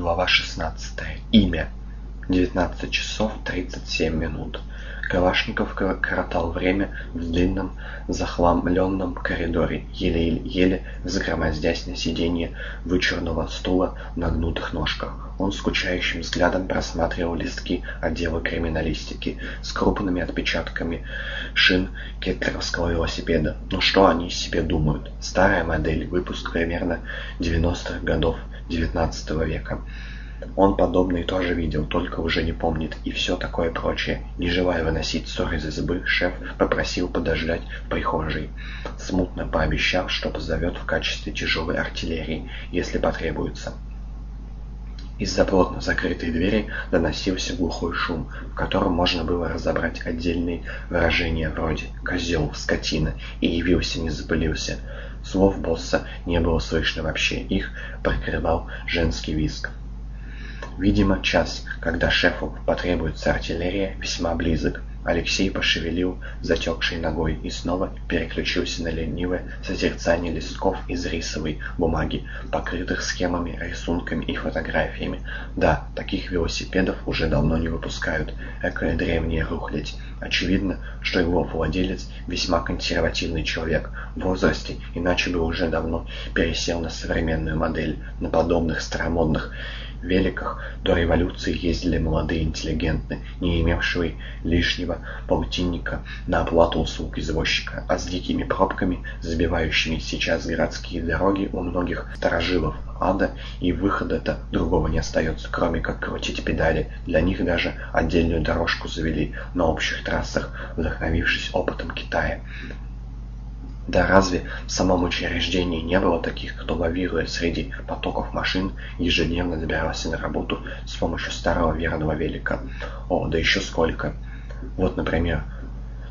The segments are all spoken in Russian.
Глава 16. Имя. 19 часов 37 минут. Калашников коротал время в длинном захламленном коридоре, еле-еле взгромоздясь на сиденье вычурного стула на гнутых ножках. Он скучающим взглядом просматривал листки отдела криминалистики с крупными отпечатками шин кеттеровского велосипеда. Ну что они себе думают? Старая модель, выпуск примерно 90-х годов XIX века. Он подобное тоже видел, только уже не помнит, и все такое прочее. Не желая выносить ссор из избы, шеф попросил подождать в прихожей, смутно пообещав, что позовет в качестве тяжелой артиллерии, если потребуется. Из-за плотно закрытой двери доносился глухой шум, в котором можно было разобрать отдельные выражения вроде «козел», «скотина» и «явился, не запылился». Слов босса не было слышно вообще, их прикрывал женский визг. Видимо, час, когда шефу потребуется артиллерия, весьма близок. Алексей пошевелил затекшей ногой и снова переключился на ленивое созерцание листков из рисовой бумаги, покрытых схемами, рисунками и фотографиями. Да, таких велосипедов уже давно не выпускают. Экая древняя рухлядь. Очевидно, что его владелец весьма консервативный человек в возрасте, иначе бы уже давно пересел на современную модель, на подобных старомодных великах до революции ездили молодые интеллигенты, не имевшие лишнего полтинника на оплату услуг извозчика, а с дикими пробками, забивающими сейчас городские дороги у многих сторожилов ада, и выхода-то другого не остается, кроме как крутить педали. Для них даже отдельную дорожку завели на общих трассах, вдохновившись опытом Китая. Да разве в самом учреждении не было таких, кто, лавируя среди потоков машин, ежедневно добирался на работу с помощью старого верного велика? О, да еще сколько! Вот, например,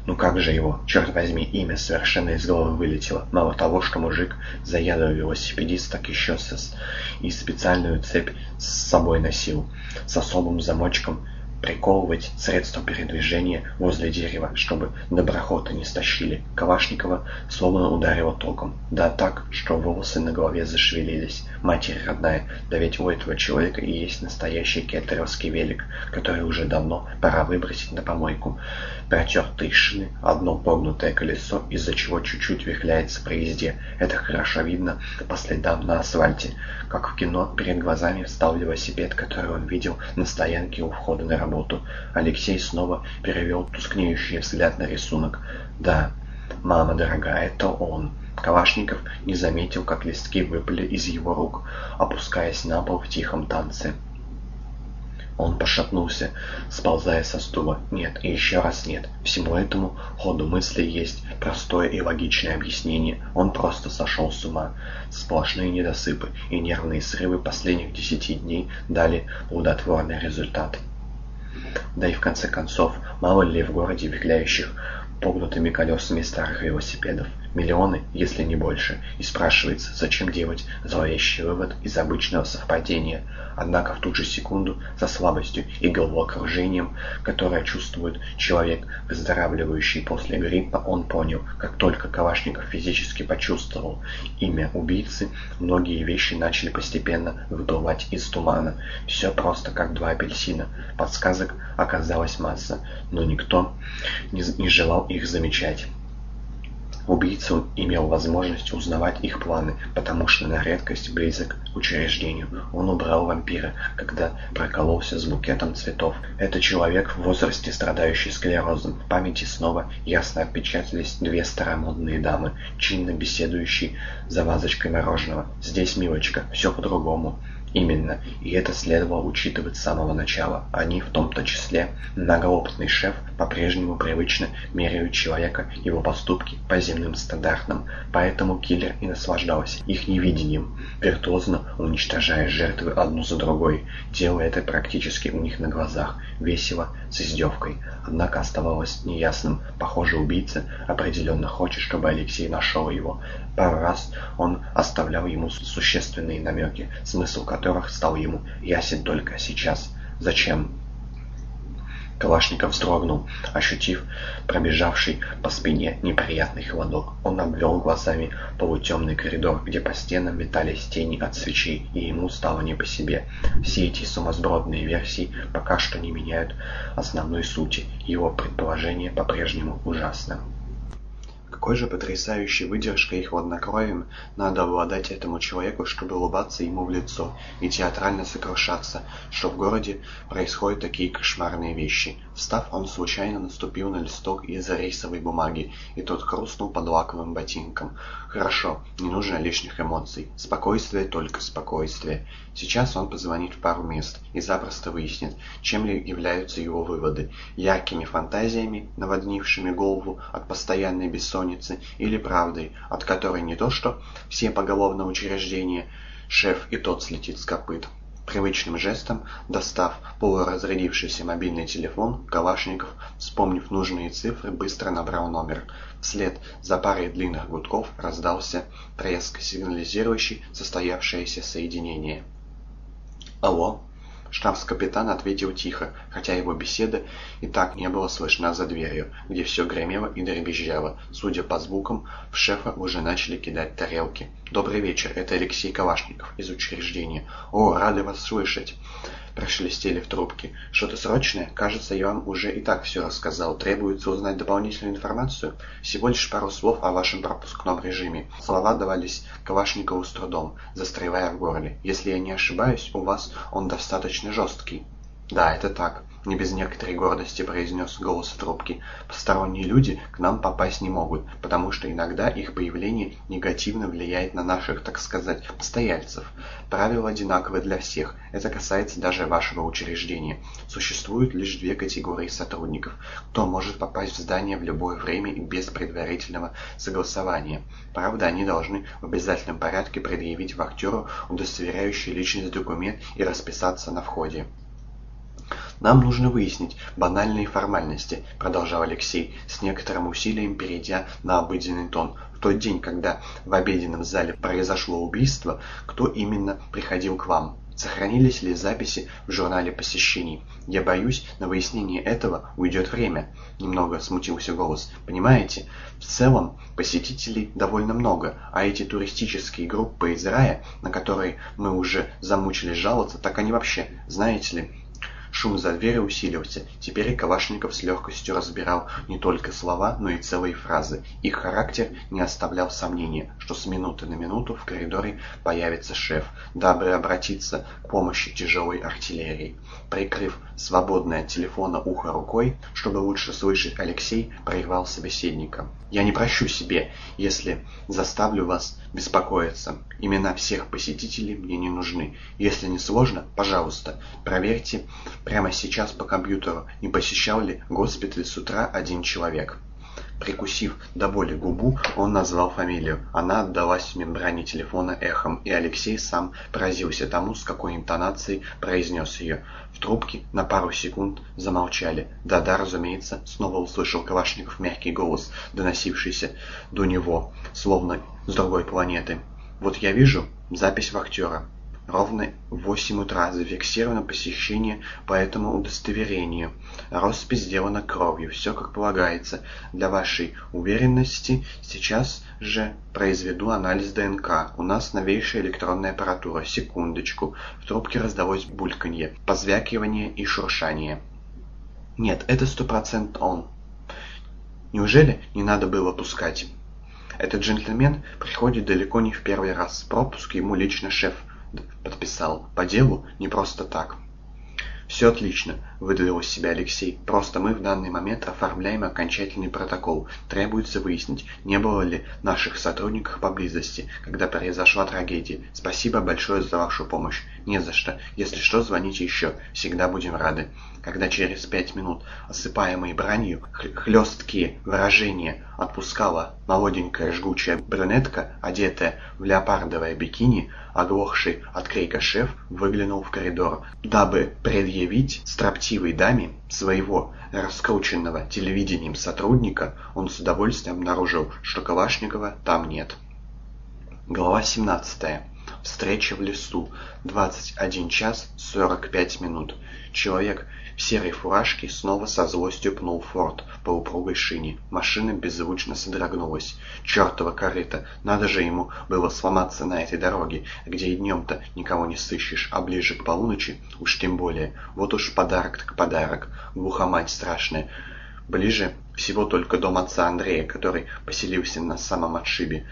ну как же его, черт возьми, имя совершенно из головы вылетело. Мало того, что мужик заядлый велосипедист, так еще с... и специальную цепь с собой носил, с особым замочком, приковывать средства передвижения возле дерева, чтобы доброхоты не стащили. Калашникова словно ударило током. Да так, что волосы на голове зашевелились. Матерь родная, да ведь у этого человека и есть настоящий кеттеровский велик, который уже давно пора выбросить на помойку. Протертые шины, одно погнутое колесо, из-за чего чуть-чуть вихляется при езде. Это хорошо видно по следам на асфальте. Как в кино, перед глазами встал велосипед, который он видел на стоянке у входа на работу. Алексей снова перевел тускнеющий взгляд на рисунок. Да, мама дорогая, это он. Калашников не заметил, как листки выпали из его рук, опускаясь на пол в тихом танце. Он пошатнулся, сползая со стула. Нет, и еще раз нет. Всему этому ходу мысли есть простое и логичное объяснение. Он просто сошел с ума. Сплошные недосыпы и нервные срывы последних десяти дней дали плодотворный результат. Да и в конце концов, мало ли в городе вихляющих погнутыми колесами старых велосипедов. Миллионы, если не больше. И спрашивается, зачем делать зловещий вывод из обычного совпадения. Однако в ту же секунду, со слабостью и головокружением, которое чувствует человек, выздоравливающий после гриппа, он понял, как только Калашников физически почувствовал имя убийцы, многие вещи начали постепенно выплывать из тумана. Все просто как два апельсина. Подсказок оказалась масса, но никто не, не желал их замечать. Убийца имел возможность узнавать их планы, потому что на редкость близок к учреждению. Он убрал вампира, когда прокололся с букетом цветов. Это человек в возрасте, страдающий склерозом. В памяти снова ясно отпечатались две старомодные дамы, чинно беседующие за вазочкой мороженого. Здесь, милочка, все по-другому. Именно, и это следовало учитывать с самого начала. Они, в том-то числе, многоопытный шеф, по-прежнему привычно меряют человека, его поступки по земным стандартам, поэтому киллер и наслаждался их невидением, виртуозно уничтожая жертвы одну за другой, делая это практически у них на глазах, весело, с издевкой. Однако оставалось неясным, похоже, убийца определенно хочет, чтобы Алексей нашел его. Пару раз он оставлял ему существенные намеки, смысл которых стал ему ясен только сейчас. Зачем? Калашников вздрогнул, ощутив пробежавший по спине неприятный холодок. Он обвел глазами полутемный коридор, где по стенам метались тени от свечей, и ему стало не по себе. Все эти сумасбродные версии пока что не меняют основной сути. Его предположение по-прежнему ужасно. Какой же потрясающей выдержкой и хладнокровием надо обладать этому человеку, чтобы улыбаться ему в лицо и театрально сокрушаться, что в городе происходят такие кошмарные вещи. Встав, он случайно наступил на листок из рейсовой бумаги, и тот хрустнул под лаковым ботинком. Хорошо, не нужно лишних эмоций. Спокойствие, только спокойствие. Сейчас он позвонит в пару мест и запросто выяснит, чем ли являются его выводы. Яркими фантазиями, наводнившими голову от постоянной бессонницы, или правдой, от которой не то что все поголовно учреждения, шеф и тот слетит с копыт. Привычным жестом, достав полуразрядившийся мобильный телефон, Калашников, вспомнив нужные цифры, быстро набрал номер. Вслед за парой длинных гудков раздался треск, сигнализирующий состоявшееся соединение. «Алло?» Штабс-капитан ответил тихо, хотя его беседа и так не было слышна за дверью, где все гремело и дребезжало. Судя по звукам, в шефа уже начали кидать тарелки. «Добрый вечер, это Алексей Калашников из учреждения. О, рады вас слышать!» Прошелестели в трубке. «Что-то срочное? Кажется, я вам уже и так все рассказал. Требуется узнать дополнительную информацию? Всего лишь пару слов о вашем пропускном режиме». Слова давались Калашникову с трудом, застревая в горле. «Если я не ошибаюсь, у вас он достаточно жесткий». «Да, это так», — не без некоторой гордости произнес голос в трубке. «Посторонние люди к нам попасть не могут, потому что иногда их появление негативно влияет на наших, так сказать, постояльцев. Правила одинаковы для всех, это касается даже вашего учреждения. Существуют лишь две категории сотрудников. Кто может попасть в здание в любое время и без предварительного согласования. Правда, они должны в обязательном порядке предъявить вахтеру удостоверяющий личность документ и расписаться на входе. «Нам нужно выяснить банальные формальности», — продолжал Алексей, с некоторым усилием перейдя на обыденный тон. «В тот день, когда в обеденном зале произошло убийство, кто именно приходил к вам? Сохранились ли записи в журнале посещений? Я боюсь, на выяснение этого уйдет время». Немного смутился голос. «Понимаете, в целом посетителей довольно много, а эти туристические группы из рая, на которые мы уже замучились жаловаться, так они вообще, знаете ли, Шум за дверью усилился. Теперь Калашников с легкостью разбирал не только слова, но и целые фразы. Их характер не оставлял сомнения, что с минуты на минуту в коридоре появится шеф, дабы обратиться к помощи тяжелой артиллерии. Прикрыв свободное от телефона ухо рукой, чтобы лучше слышать, Алексей прервал собеседника. «Я не прощу себе, если заставлю вас беспокоиться. Имена всех посетителей мне не нужны. Если не сложно, пожалуйста, проверьте прямо сейчас по компьютеру, не посещал ли госпиталь с утра один человек». Прикусив до боли губу, он назвал фамилию. Она отдалась в мембране телефона эхом, и Алексей сам поразился тому, с какой интонацией произнес ее. В трубке на пару секунд замолчали. Да-да, разумеется, снова услышал Калашников мягкий голос, доносившийся до него, словно с другой планеты. «Вот я вижу запись вахтера. Ровно в восемь утра зафиксировано посещение по этому удостоверению. Роспись сделана кровью, все как полагается. Для вашей уверенности сейчас же произведу анализ ДНК. У нас новейшая электронная аппаратура. Секундочку. В трубке раздалось бульканье, позвякивание и шуршание. Нет, это стопроцентно он. Неужели не надо было пускать? Этот джентльмен приходит далеко не в первый раз. Пропуск ему лично шеф подписал. По делу, не просто так. «Все отлично», — выдавил из себя Алексей. «Просто мы в данный момент оформляем окончательный протокол. Требуется выяснить, не было ли наших сотрудников поблизости, когда произошла трагедия. Спасибо большое за вашу помощь. Не за что. Если что, звоните еще. Всегда будем рады». Когда через пять минут, осыпаемые бранью, хлесткие выражения отпускала молоденькая жгучая брюнетка, одетая в леопардовое бикини, оглохший от крика шеф выглянул в коридор, дабы предъявить строптивой даме своего раскрученного телевидением сотрудника, он с удовольствием обнаружил, что Калашникова там нет. Глава 17. Встреча в лесу. 21 час 45 минут. Человек в серой фуражке снова со злостью пнул форт по упругой шине. Машина беззвучно содрогнулась. Чертова корыта! Надо же ему было сломаться на этой дороге, где и днем-то никого не сыщешь, а ближе к полуночи уж тем более. Вот уж подарок так подарок. Глухомать страшная. Ближе всего только дом отца Андрея, который поселился на самом отшибе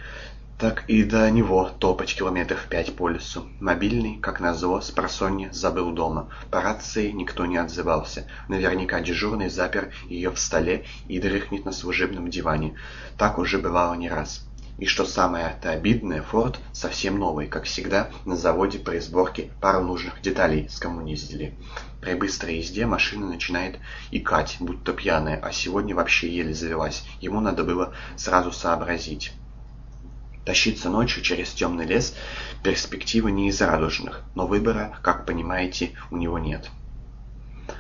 так и до него топать километров пять по лесу. Мобильный, как назло, с просонья забыл дома. По рации никто не отзывался. Наверняка дежурный запер ее в столе и дрыхнет на служебном диване. Так уже бывало не раз. И что самое-то обидное, Форд совсем новый, как всегда, на заводе при сборке пару нужных деталей скоммуниздили. При быстрой езде машина начинает икать, будто пьяная, а сегодня вообще еле завелась. Ему надо было сразу сообразить. Тащиться ночью через темный лес – перспектива не из радужных, но выбора, как понимаете, у него нет.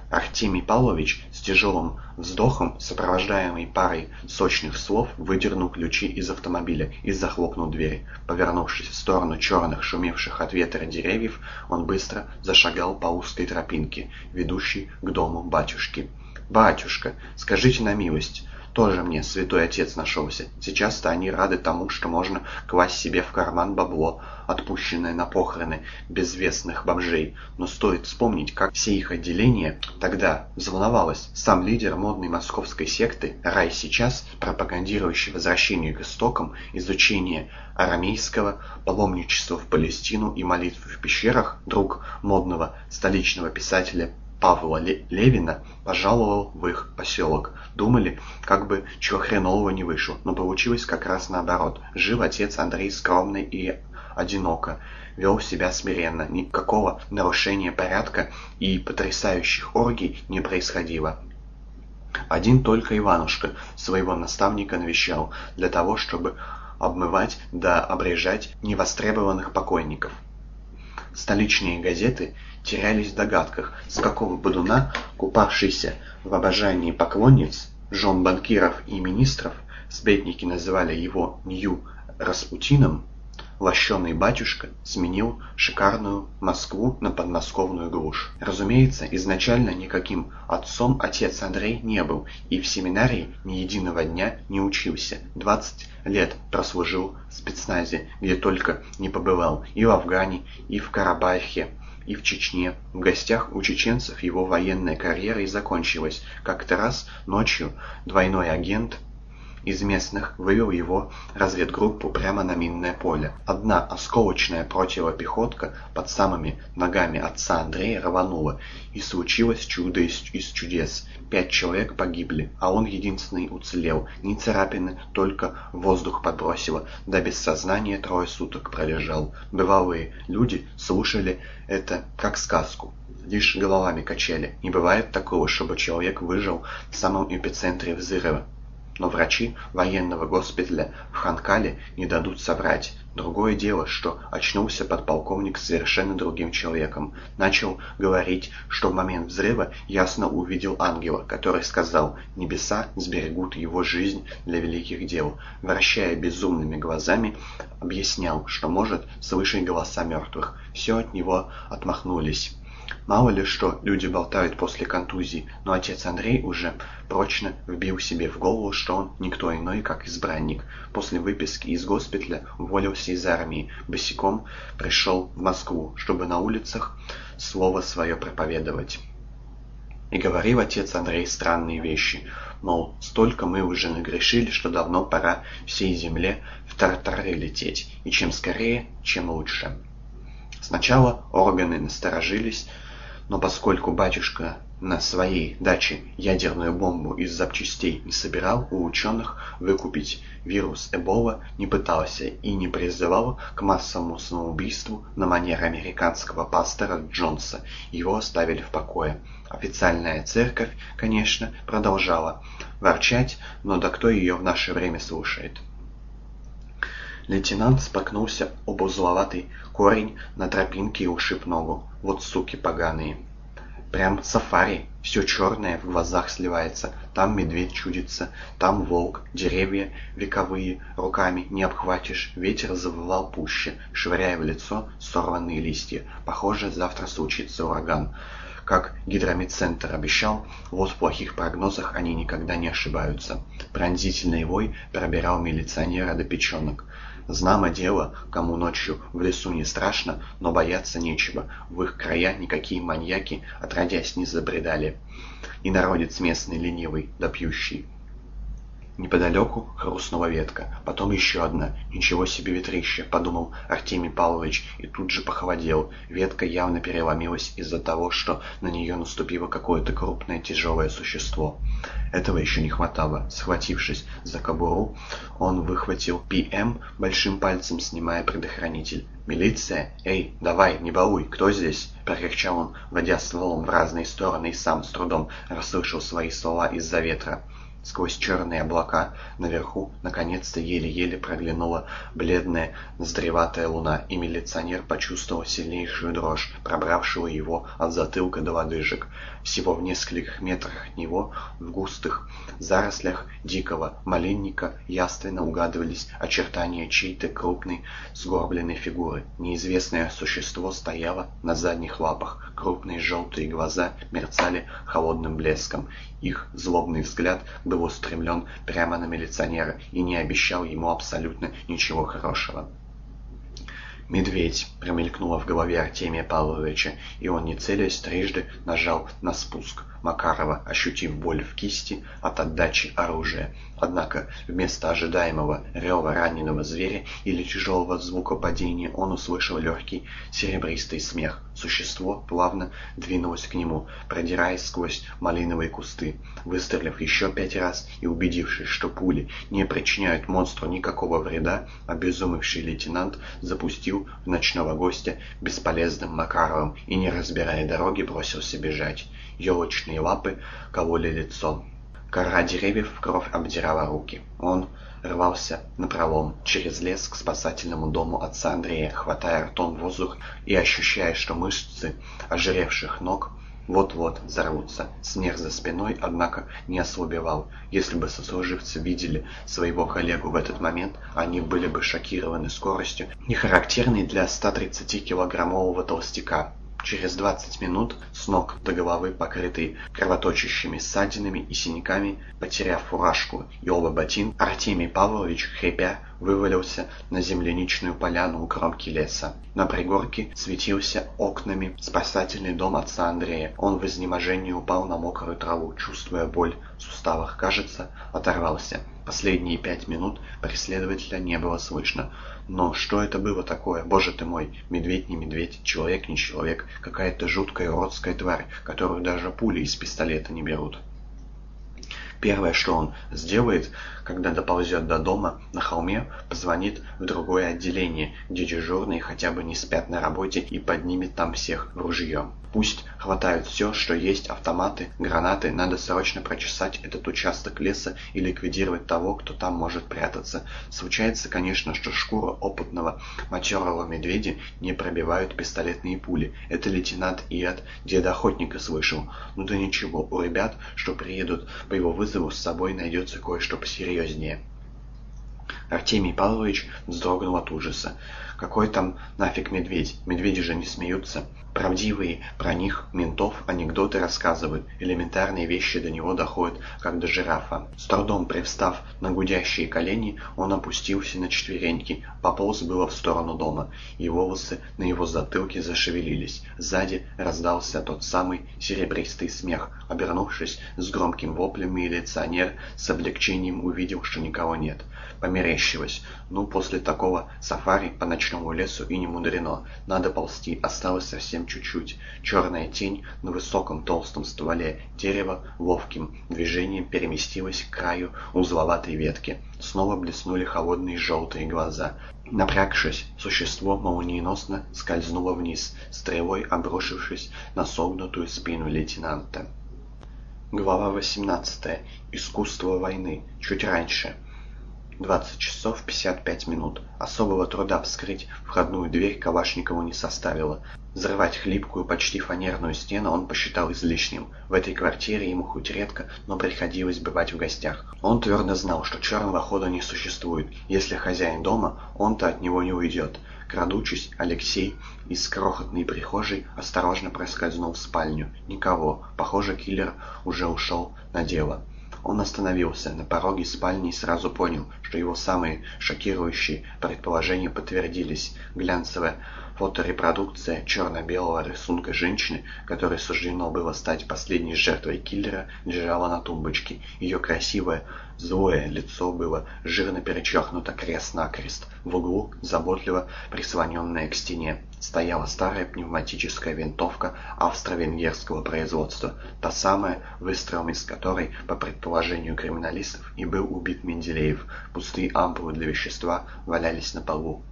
Артемий Павлович с тяжелым вздохом, сопровождаемый парой сочных слов, выдернул ключи из автомобиля и захлопнул дверь. Повернувшись в сторону черных, шумевших от ветра деревьев, он быстро зашагал по узкой тропинке, ведущей к дому батюшки. «Батюшка, скажите на милость, тоже мне святой отец нашелся. Сейчас-то они рады тому, что можно класть себе в карман бабло, отпущенное на похороны безвестных бомжей. Но стоит вспомнить, как все их отделения тогда взволновалось. Сам лидер модной московской секты, рай сейчас, пропагандирующий возвращение к истокам, изучение арамейского, паломничество в Палестину и молитвы в пещерах, друг модного столичного писателя Павла Левина пожаловал в их поселок. Думали, как бы чего хренового не вышло, но получилось как раз наоборот. Жил отец Андрей скромный и одиноко, вел себя смиренно, никакого нарушения порядка и потрясающих оргий не происходило. Один только Иванушка своего наставника навещал для того, чтобы обмывать да обрежать невостребованных покойников. Столичные газеты терялись в догадках, с какого бодуна, купавшийся в обожании поклонниц, жен банкиров и министров, сплетники называли его Нью Распутином, лощеный батюшка сменил шикарную Москву на подмосковную глушь. Разумеется, изначально никаким отцом отец Андрей не был и в семинарии ни единого дня не учился. 20 лет прослужил в спецназе, где только не побывал, и в Афгане, и в Карабахе, и в Чечне. В гостях у чеченцев его военная карьера и закончилась. Как-то раз ночью двойной агент из местных вывел его разведгруппу прямо на минное поле. Одна осколочная противопехотка под самыми ногами отца Андрея рванула, и случилось чудо из, из чудес. Пять человек погибли, а он единственный уцелел. Ни царапины, только воздух подбросило, да без сознания трое суток пролежал. Бывалые люди слушали это как сказку лишь головами качали. Не бывает такого, чтобы человек выжил в самом эпицентре взрыва. Но врачи военного госпиталя в Ханкале не дадут соврать. Другое дело, что очнулся подполковник совершенно другим человеком. Начал говорить, что в момент взрыва ясно увидел ангела, который сказал «Небеса сберегут его жизнь для великих дел». Вращая безумными глазами, объяснял, что может слышать голоса мертвых. Все от него отмахнулись. Мало ли что люди болтают после контузии, но отец Андрей уже прочно вбил себе в голову, что он никто иной, как избранник. После выписки из госпиталя уволился из армии, босиком пришел в Москву, чтобы на улицах слово свое проповедовать. И говорил отец Андрей странные вещи, мол, столько мы уже нагрешили, что давно пора всей земле в тартары лететь, и чем скорее, чем лучше. Сначала органы насторожились, но поскольку батюшка на своей даче ядерную бомбу из запчастей не собирал, у ученых выкупить вирус Эбола не пытался и не призывал к массовому самоубийству на манер американского пастора Джонса. Его оставили в покое. Официальная церковь, конечно, продолжала ворчать, но да кто ее в наше время слушает? Лейтенант споткнулся об узловатый корень на тропинке и ушиб ногу. Вот суки поганые. Прям сафари. Все черное в глазах сливается. Там медведь чудится, там волк. Деревья вековые руками не обхватишь. Ветер завывал пуще, швыряя в лицо сорванные листья. Похоже, завтра случится ураган. Как гидромедцентр обещал, вот в плохих прогнозах они никогда не ошибаются. Пронзительный вой пробирал милиционера до печенок. Знамо дело, кому ночью в лесу не страшно, но бояться нечего. В их края никакие маньяки отродясь не забредали. И народец местный ленивый да пьющий. Неподалеку хрустнула ветка, потом еще одна. «Ничего себе ветрище!» — подумал Артемий Павлович и тут же похолодел. Ветка явно переломилась из-за того, что на нее наступило какое-то крупное тяжелое существо. Этого еще не хватало. Схватившись за кобуру, он выхватил ПМ большим пальцем, снимая предохранитель. «Милиция? Эй, давай, не балуй, кто здесь?» — прокричал он, водя стволом в разные стороны и сам с трудом расслышал свои слова из-за ветра. Сквозь черные облака наверху наконец-то еле-еле проглянула бледная ноздреватая луна, и милиционер почувствовал сильнейшую дрожь, пробравшую его от затылка до лодыжек. Всего в нескольких метрах от него, в густых зарослях дикого малинника, яственно угадывались очертания чьей-то крупной сгорбленной фигуры. Неизвестное существо стояло на задних лапах, крупные желтые глаза мерцали холодным блеском. Их злобный взгляд был устремлен прямо на милиционера и не обещал ему абсолютно ничего хорошего. «Медведь!» — промелькнуло в голове Артемия Павловича, и он, не целясь, трижды нажал на спуск. Макарова, ощутив боль в кисти от отдачи оружия. Однако вместо ожидаемого рева раненого зверя или тяжелого звука падения он услышал легкий серебристый смех. Существо плавно двинулось к нему, продираясь сквозь малиновые кусты. Выстрелив еще пять раз и убедившись, что пули не причиняют монстру никакого вреда, обезумевший лейтенант запустил в ночного гостя бесполезным Макаровым и, не разбирая дороги, бросился бежать. Елочные лапы кололи лицо. Кора деревьев в кровь обдирала руки. Он рвался напролом через лес к спасательному дому отца Андрея, хватая ртом воздух и ощущая, что мышцы ожиревших ног вот-вот взорвутся. Смех за спиной, однако, не ослабевал. Если бы сослуживцы видели своего коллегу в этот момент, они были бы шокированы скоростью, не характерной для 130-килограммового толстяка. Через 20 минут, с ног до головы покрытый кровоточащими ссадинами и синяками, потеряв фуражку и оба ботинка, Артемий Павлович, хрипя, вывалился на земляничную поляну у кромки леса. На пригорке светился окнами спасательный дом отца Андрея. Он в изнеможении упал на мокрую траву, чувствуя боль в суставах. Кажется, оторвался. Последние пять минут преследователя не было слышно. Но что это было такое? Боже ты мой, медведь не медведь, человек не человек, какая-то жуткая уродская тварь, которую даже пули из пистолета не берут. Первое, что он сделает, когда доползет до дома на холме, позвонит в другое отделение, где дежурные хотя бы не спят на работе и поднимет там всех в ружье. Пусть хватают все, что есть, автоматы, гранаты, надо срочно прочесать этот участок леса и ликвидировать того, кто там может прятаться. Случается, конечно, что шкура опытного матерого медведя не пробивают пистолетные пули. Это лейтенант и от деда охотника слышал. Ну да ничего, у ребят, что приедут по его вызову, с собой найдется кое-что посерьезнее. Артемий Павлович вздрогнул от ужаса. Какой там нафиг медведь? Медведи же не смеются. Правдивые про них ментов анекдоты рассказывают. Элементарные вещи до него доходят, как до жирафа. С трудом привстав на гудящие колени, он опустился на четвереньки. Пополз было в сторону дома, и волосы на его затылке зашевелились. Сзади раздался тот самый серебристый смех. Обернувшись с громким воплем, милиционер с облегчением увидел, что никого нет. Померещилось. Ну, после такого сафари по ночному лесу и не мудрено. Надо ползти, осталось совсем чуть-чуть. Черная тень на высоком толстом стволе дерева ловким движением переместилась к краю узловатой ветки. Снова блеснули холодные желтые глаза. Напрягшись, существо молниеносно скользнуло вниз, стрелой обрушившись на согнутую спину лейтенанта. Глава 18. Искусство войны. Чуть раньше. 20 часов 55 минут. Особого труда вскрыть входную дверь Калашникову не составило. Взрывать хлипкую, почти фанерную стену он посчитал излишним. В этой квартире ему хоть редко, но приходилось бывать в гостях. Он твердо знал, что черного хода не существует. Если хозяин дома, он-то от него не уйдет. Крадучись, Алексей из крохотной прихожей осторожно проскользнул в спальню. Никого. Похоже, киллер уже ушел на дело. Он остановился на пороге спальни и сразу понял, что его самые шокирующие предположения подтвердились. Глянцевая фоторепродукция черно-белого рисунка женщины, которой суждено было стать последней жертвой киллера, лежала на тумбочке. Ее красивое, злое лицо было жирно перечеркнуто крест-накрест. В углу, заботливо прислоненная к стене, стояла старая пневматическая винтовка австро-венгерского производства, та самая, выстрелом из которой, по предположению криминалистов, и был убит Менделеев. Пустые ампулы для вещества валялись на полу.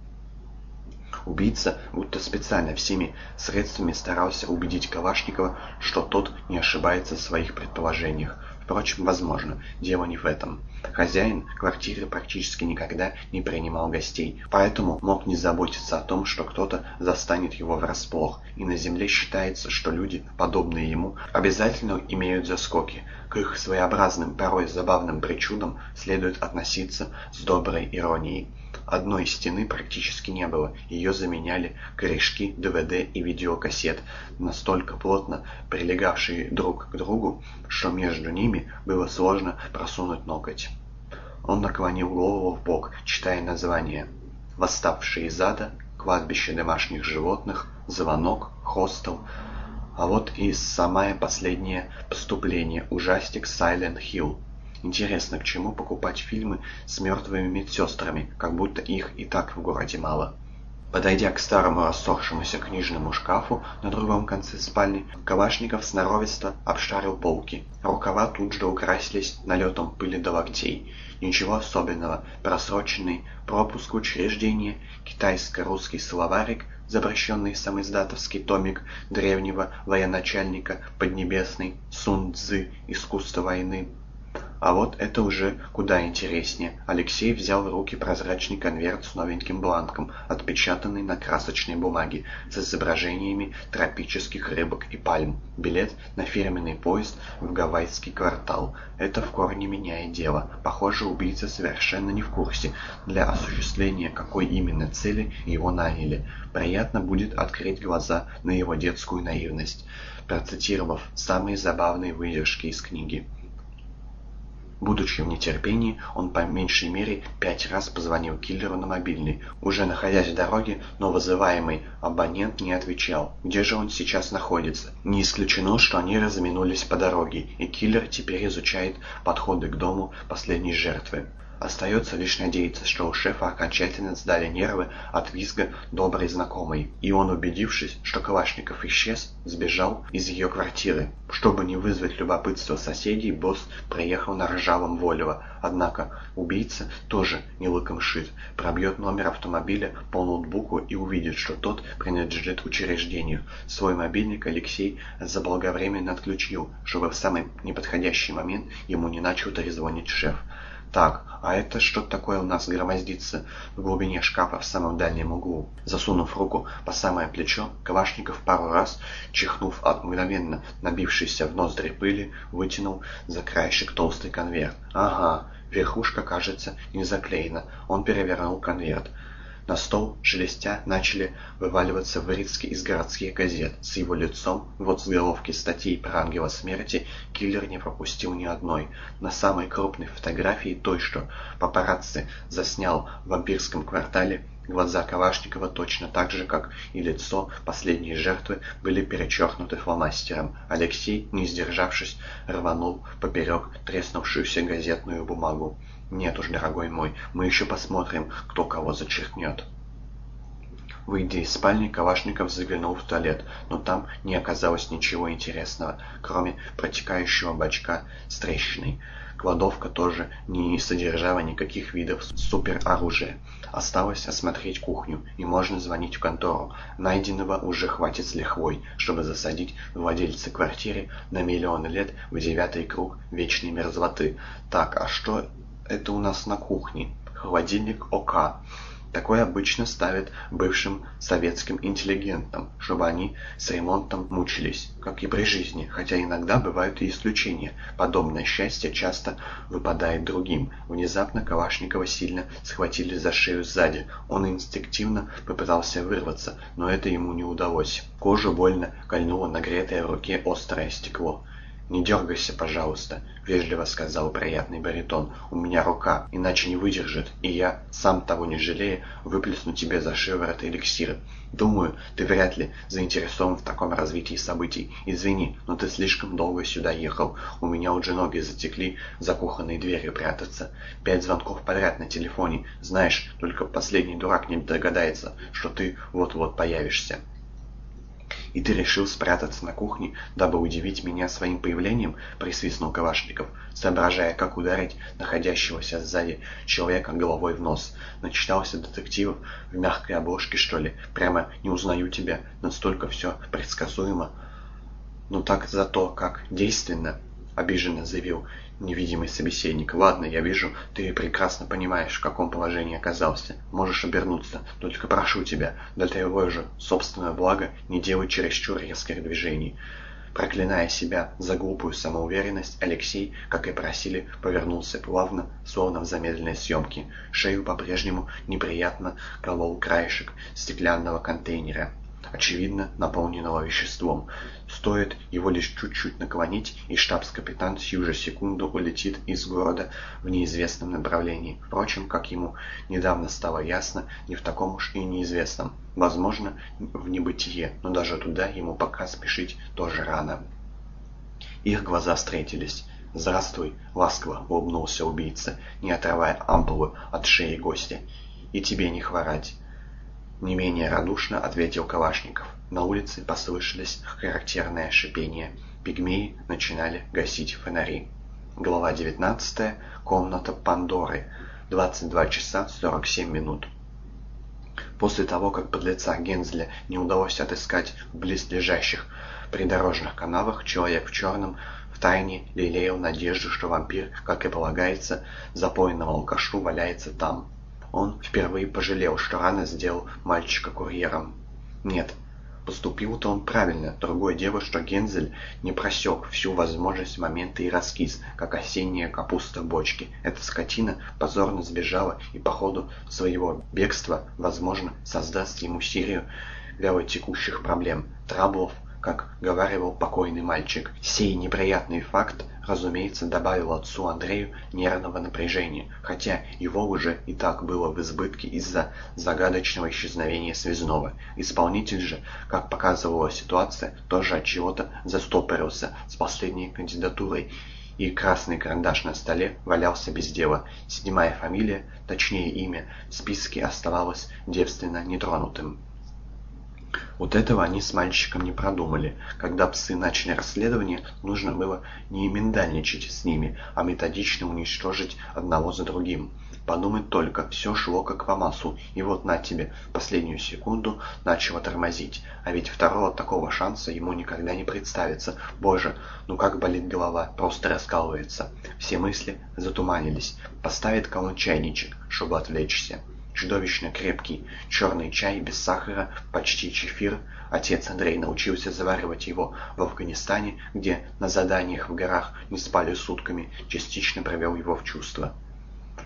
Убийца будто специально всеми средствами старался убедить Калашникова, что тот не ошибается в своих предположениях. Впрочем, возможно, дело не в этом. Хозяин квартиры практически никогда не принимал гостей, поэтому мог не заботиться о том, что кто-то застанет его врасплох, и на земле считается, что люди, подобные ему, обязательно имеют заскоки. К их своеобразным, порой забавным причудам следует относиться с доброй иронией. Одной стены практически не было, ее заменяли корешки ДВД и видеокассет, настолько плотно прилегавшие друг к другу, что между ними было сложно просунуть ноготь. Он наклонил голову в бок, читая название. «Восставшие из ада», «Кладбище домашних животных», «Звонок», «Хостел», а вот и самое последнее поступление, ужастик Silent Hill. Интересно, к чему покупать фильмы с мертвыми медсестрами, как будто их и так в городе мало. Подойдя к старому рассохшемуся книжному шкафу на другом конце спальни, Калашников сноровисто обшарил полки. Рукава тут же украсились налетом пыли до локтей. Ничего особенного. Просроченный пропуск учреждения, китайско-русский словарик, запрещенный самоиздатовский томик древнего военачальника Поднебесный, Сун Цзы, искусство войны, а вот это уже куда интереснее. Алексей взял в руки прозрачный конверт с новеньким бланком, отпечатанный на красочной бумаге, с изображениями тропических рыбок и пальм. Билет на фирменный поезд в гавайский квартал. Это в корне меняет дело. Похоже, убийца совершенно не в курсе, для осуществления какой именно цели его наняли. Приятно будет открыть глаза на его детскую наивность, процитировав самые забавные выдержки из книги. Будучи в нетерпении, он по меньшей мере пять раз позвонил киллеру на мобильный. Уже находясь в дороге, но вызываемый абонент не отвечал. Где же он сейчас находится? Не исключено, что они разминулись по дороге, и киллер теперь изучает подходы к дому последней жертвы. Остается лишь надеяться, что у шефа окончательно сдали нервы от визга доброй знакомой, и он, убедившись, что Калашников исчез, сбежал из ее квартиры. Чтобы не вызвать любопытство соседей, босс приехал на ржавом Волево, однако убийца тоже не лыком шит, пробьет номер автомобиля по ноутбуку и увидит, что тот принадлежит учреждению. Свой мобильник Алексей заблаговременно отключил, чтобы в самый неподходящий момент ему не начал трезвонить шеф. Так, а это что такое у нас громоздится в глубине шкафа в самом дальнем углу? Засунув руку по самое плечо, Калашников пару раз, чихнув от мгновенно набившейся в ноздри пыли, вытянул за краешек толстый конверт. Ага, верхушка, кажется, не заклеена. Он перевернул конверт. На стол, шелестя, начали вываливаться вырезки из городских газет. С его лицом, вот с головки статей про ангела смерти, киллер не пропустил ни одной. На самой крупной фотографии, той, что папарацци заснял в вампирском квартале, Глаза Калашникова точно так же, как и лицо последней жертвы, были перечеркнуты фломастером. Алексей, не сдержавшись, рванул поперек треснувшуюся газетную бумагу. Нет уж, дорогой мой, мы еще посмотрим, кто кого зачеркнет. Выйдя из спальни, Калашников заглянул в туалет, но там не оказалось ничего интересного, кроме протекающего бачка с трещиной. Кладовка тоже не содержала никаких видов супероружия. Осталось осмотреть кухню, и можно звонить в контору. Найденного уже хватит с лихвой, чтобы засадить владельца квартиры на миллионы лет в девятый круг вечной мерзлоты. Так, а что это у нас на кухне? Холодильник ОК. Такое обычно ставят бывшим советским интеллигентам, чтобы они с ремонтом мучились, как и при жизни, хотя иногда бывают и исключения. Подобное счастье часто выпадает другим. Внезапно Калашникова сильно схватили за шею сзади. Он инстинктивно попытался вырваться, но это ему не удалось. Кожу больно кольнуло нагретое в руке острое стекло. «Не дергайся, пожалуйста», — вежливо сказал приятный баритон. «У меня рука, иначе не выдержит, и я, сам того не жалея, выплесну тебе за шиворот эликсир. Думаю, ты вряд ли заинтересован в таком развитии событий. Извини, но ты слишком долго сюда ехал. У меня уже ноги затекли за кухонной дверью прятаться. Пять звонков подряд на телефоне. Знаешь, только последний дурак не догадается, что ты вот-вот появишься». «И ты решил спрятаться на кухне, дабы удивить меня своим появлением?» — присвистнул Калашников, соображая, как ударить находящегося сзади человека головой в нос. «Начитался детективов в мягкой обложке, что ли? Прямо не узнаю тебя. Настолько все предсказуемо». «Ну так зато как действенно!» — обиженно заявил невидимый собеседник. «Ладно, я вижу, ты прекрасно понимаешь, в каком положении оказался. Можешь обернуться. Только прошу тебя, для твоего же собственного блага не делай чересчур резких движений». Проклиная себя за глупую самоуверенность, Алексей, как и просили, повернулся плавно, словно в замедленной съемке. Шею по-прежнему неприятно колол краешек стеклянного контейнера очевидно наполненного веществом. Стоит его лишь чуть-чуть наклонить, и штабс-капитан сию же секунду улетит из города в неизвестном направлении. Впрочем, как ему недавно стало ясно, не в таком уж и неизвестном. Возможно, в небытие, но даже туда ему пока спешить тоже рано. Их глаза встретились. «Здравствуй!» — ласково улыбнулся убийца, не отрывая ампулу от шеи гостя. «И тебе не хворать!» Не менее радушно ответил Калашников. На улице послышались характерное шипение. Пигмеи начинали гасить фонари. Глава 19. Комната Пандоры. 22 часа 47 минут. После того, как подлеца Гензеля не удалось отыскать в близлежащих придорожных канавах, человек в черном втайне лелеял надежду, что вампир, как и полагается, запойного алкашу валяется там, он впервые пожалел, что рано сделал мальчика курьером. Нет, поступил-то он правильно. Другое дело, что Гензель не просек всю возможность момента и раскис, как осенняя капуста в бочке. Эта скотина позорно сбежала и по ходу своего бегства, возможно, создаст ему серию вялотекущих проблем, траблов, как говаривал покойный мальчик. Сей неприятный факт, разумеется, добавил отцу Андрею нервного напряжения, хотя его уже и так было в избытке из-за загадочного исчезновения связного. Исполнитель же, как показывала ситуация, тоже от чего-то застопорился с последней кандидатурой, и красный карандаш на столе валялся без дела. Седьмая фамилия, точнее имя, в списке оставалось девственно нетронутым. Вот этого они с мальчиком не продумали. Когда псы начали расследование, нужно было не миндальничать с ними, а методично уничтожить одного за другим. Подумать только, все шло как по маслу, и вот на тебе, последнюю секунду начало тормозить. А ведь второго такого шанса ему никогда не представится. Боже, ну как болит голова, просто раскалывается. Все мысли затуманились. Поставит кого чайничек, чтобы отвлечься чудовищно крепкий черный чай без сахара, почти чефир. Отец Андрей научился заваривать его в Афганистане, где на заданиях в горах не спали сутками, частично провел его в чувство.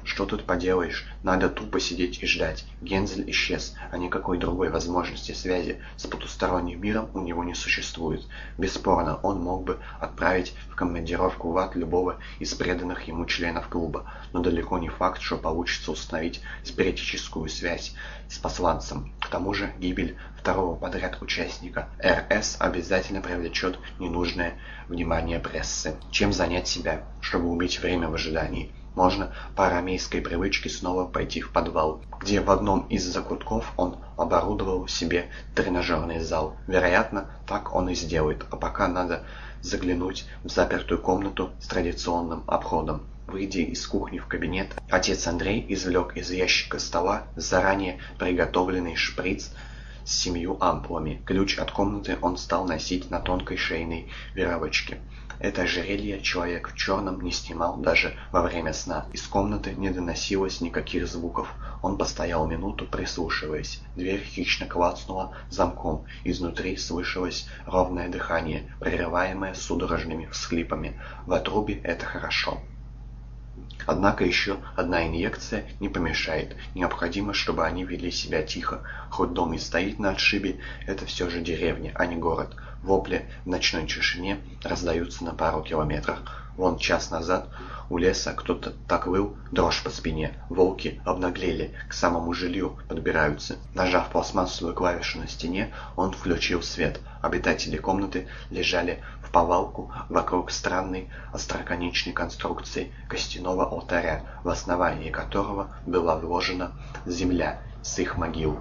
Что тут поделаешь, надо тупо сидеть и ждать. Гензель исчез, а никакой другой возможности связи с потусторонним миром у него не существует. Бесспорно, он мог бы отправить в командировку в ад любого из преданных ему членов клуба, но далеко не факт, что получится установить спиритическую связь с посланцем. К тому же гибель второго подряд участника РС обязательно привлечет ненужное внимание прессы. Чем занять себя, чтобы убить время в ожидании? Можно по арамейской привычке снова пойти в подвал, где в одном из закутков он оборудовал себе тренажерный зал. Вероятно, так он и сделает, а пока надо заглянуть в запертую комнату с традиционным обходом. Выйдя из кухни в кабинет, отец Андрей извлек из ящика стола заранее приготовленный шприц с семью ампулами. Ключ от комнаты он стал носить на тонкой шейной веревочке. Это ожерелье человек в черном не снимал даже во время сна. Из комнаты не доносилось никаких звуков. Он постоял минуту, прислушиваясь. Дверь хищно клацнула замком. Изнутри слышалось ровное дыхание, прерываемое судорожными всхлипами. В отрубе это хорошо. Однако еще одна инъекция не помешает. Необходимо, чтобы они вели себя тихо. Хоть дом и стоит на отшибе, это все же деревня, а не город. Вопли в ночной тишине раздаются на пару километров. Вон час назад у леса кто-то так выл, дрожь по спине. Волки обнаглели, к самому жилью подбираются. Нажав пластмассовую клавишу на стене, он включил свет. Обитатели комнаты лежали в повалку вокруг странной остроконечной конструкции костяного алтаря, в основании которого была вложена земля с их могил.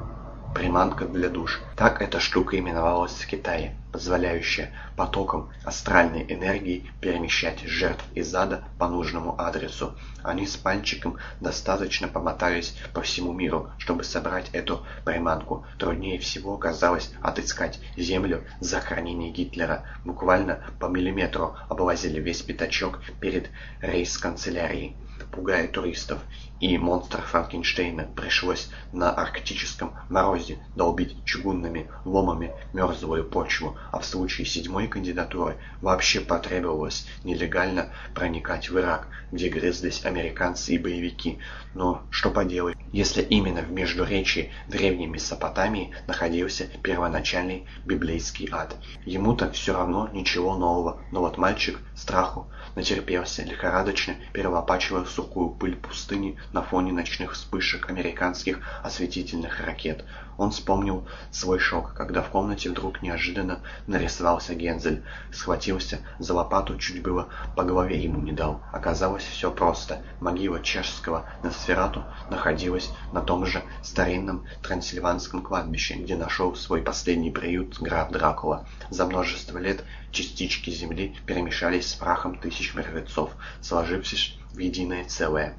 Приманка для душ. Так эта штука именовалась в Китае, позволяющая потоком астральной энергии перемещать жертв из ада по нужному адресу. Они с пальчиком достаточно помотались по всему миру, чтобы собрать эту приманку. Труднее всего оказалось отыскать землю за хранение Гитлера. Буквально по миллиметру облазили весь пятачок перед рейс-канцелярией пугая туристов, и монстр Франкенштейна пришлось на арктическом морозе долбить чугунными ломами мерзлую почву, а в случае седьмой кандидатуры вообще потребовалось нелегально проникать в Ирак, где грызлись американцы и боевики. Но что поделать, если именно в Междуречии Древней Месопотамии находился первоначальный библейский ад. Ему-то все равно ничего нового, но вот мальчик страху натерпелся, лихорадочно перелопачивая сухую пыль пустыни на фоне ночных вспышек американских осветительных ракет. Он вспомнил свой шок, когда в комнате вдруг неожиданно нарисовался Гензель. Схватился за лопату, чуть было по голове ему не дал. Оказалось все просто. Могила чешского Носферату находилась на том же старинном трансильванском кладбище, где нашел свой последний приют граф Дракула. За множество лет частички земли перемешались с прахом тысяч мертвецов, сложившись в единое целое.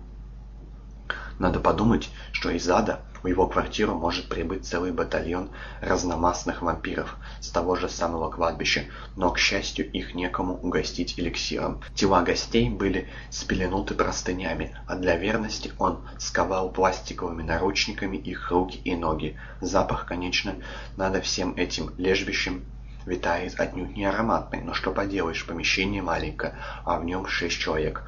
Надо подумать, что из ада в его квартиру может прибыть целый батальон разномастных вампиров с того же самого кладбища, но, к счастью, их некому угостить эликсиром. Тела гостей были спеленуты простынями, а для верности он сковал пластиковыми наручниками их руки и ноги. Запах, конечно, надо всем этим лежбищем витает отнюдь не ароматный, но что поделаешь, помещение маленькое, а в нем шесть человек.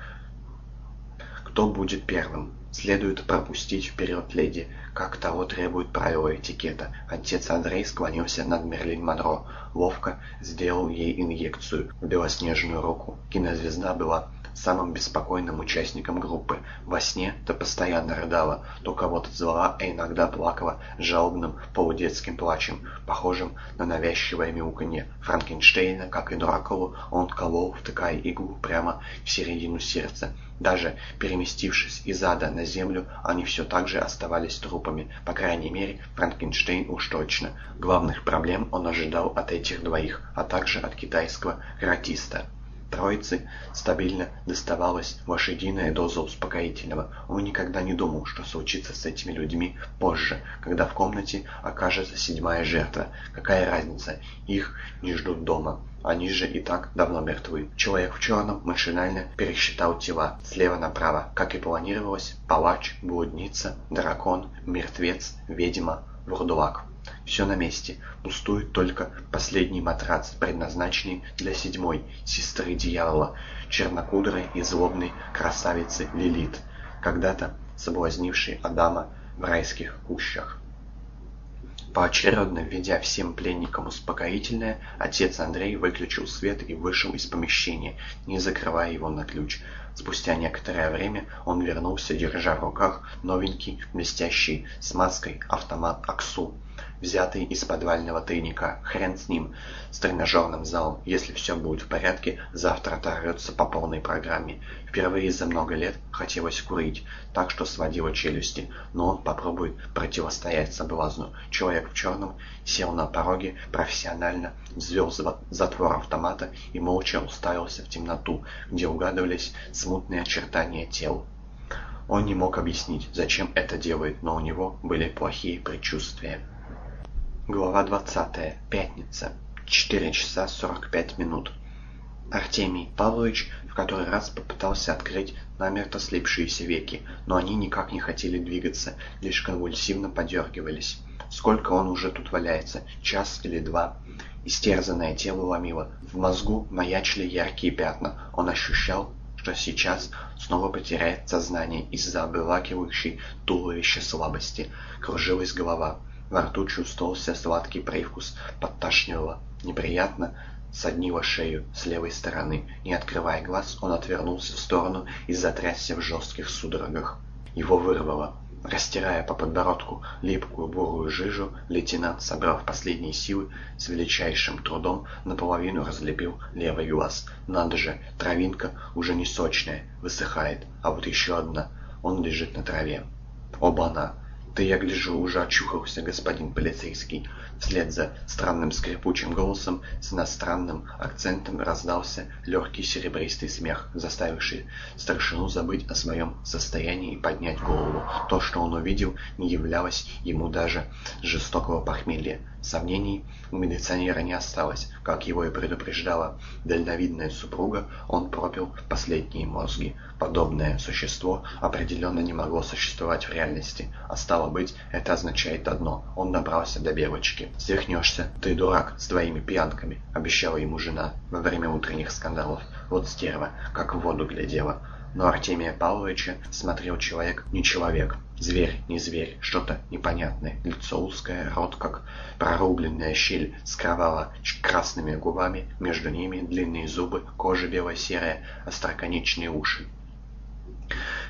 Кто будет первым? Следует пропустить вперед леди, как того требует правила этикета. Отец Андрей склонился над Мерлин Монро, ловко сделал ей инъекцию в белоснежную руку. Кинозвезда была самым беспокойным участником группы. Во сне то постоянно рыдала, то кого-то звала, а иногда плакала жалобным полудетским плачем, похожим на навязчивое мяуканье. Франкенштейна, как и Дракулу, он колол, втыкая иглу прямо в середину сердца. Даже переместившись из ада на землю, они все так же оставались трупами. По крайней мере, Франкенштейн уж точно. Главных проблем он ожидал от этих двоих, а также от китайского каратиста. Троице стабильно доставалась лошадиная доза успокоительного. Он никогда не думал, что случится с этими людьми позже, когда в комнате окажется седьмая жертва. Какая разница, их не ждут дома. Они же и так давно мертвы. Человек в черном машинально пересчитал тела слева направо. Как и планировалось, палач, блудница, дракон, мертвец, ведьма, вурдулак. Все на месте. Пустует только последний матрац, предназначенный для седьмой сестры дьявола, чернокудрой и злобной красавицы Лилит, когда-то соблазнившей Адама в райских кущах. Поочередно введя всем пленникам успокоительное, отец Андрей выключил свет и вышел из помещения, не закрывая его на ключ. Спустя некоторое время он вернулся, держа в руках новенький, блестящий смазкой автомат «Аксу» взятый из подвального тайника. Хрен с ним, с тренажерным залом. Если все будет в порядке, завтра оторвется по полной программе. Впервые за много лет хотелось курить, так что сводило челюсти. Но он попробует противостоять соблазну. Человек в черном сел на пороге, профессионально взвел затвор автомата и молча уставился в темноту, где угадывались смутные очертания тел. Он не мог объяснить, зачем это делает, но у него были плохие предчувствия. Глава 20. Пятница. 4 часа 45 минут. Артемий Павлович в который раз попытался открыть намертво слипшиеся веки, но они никак не хотели двигаться, лишь конвульсивно подергивались. Сколько он уже тут валяется? Час или два? Истерзанное тело ломило. В мозгу маячили яркие пятна. Он ощущал, что сейчас снова потеряет сознание из-за обволакивающей туловища слабости. Кружилась голова. Во рту чувствовался сладкий привкус, подташнивало. Неприятно соднило шею с левой стороны. Не открывая глаз, он отвернулся в сторону и затрясся в жестких судорогах. Его вырвало. Растирая по подбородку липкую бурую жижу, лейтенант, собрав последние силы, с величайшим трудом наполовину разлепил левый глаз. Надо же, травинка уже не сочная, высыхает, а вот еще одна. Он лежит на траве. Оба-на! «Ты, я гляжу, уже очухался, господин полицейский!» Вслед за странным скрипучим голосом с иностранным акцентом раздался легкий серебристый смех, заставивший старшину забыть о своем состоянии и поднять голову. То, что он увидел, не являлось ему даже жестокого похмелья. Сомнений у милиционера не осталось. Как его и предупреждала дальновидная супруга, он пропил последние мозги. Подобное существо определенно не могло существовать в реальности. А стало быть, это означает одно. Он добрался до белочки. «Свихнешься, ты дурак, с твоими пьянками», — обещала ему жена во время утренних скандалов. Вот стерва, как в воду глядела. Но Артемия Павловича смотрел человек не человек. Зверь, не зверь, что-то непонятное. Лицо узкое, рот как прорубленная щель с кроваво-красными губами, между ними длинные зубы, кожа бело-серая, остроконечные уши.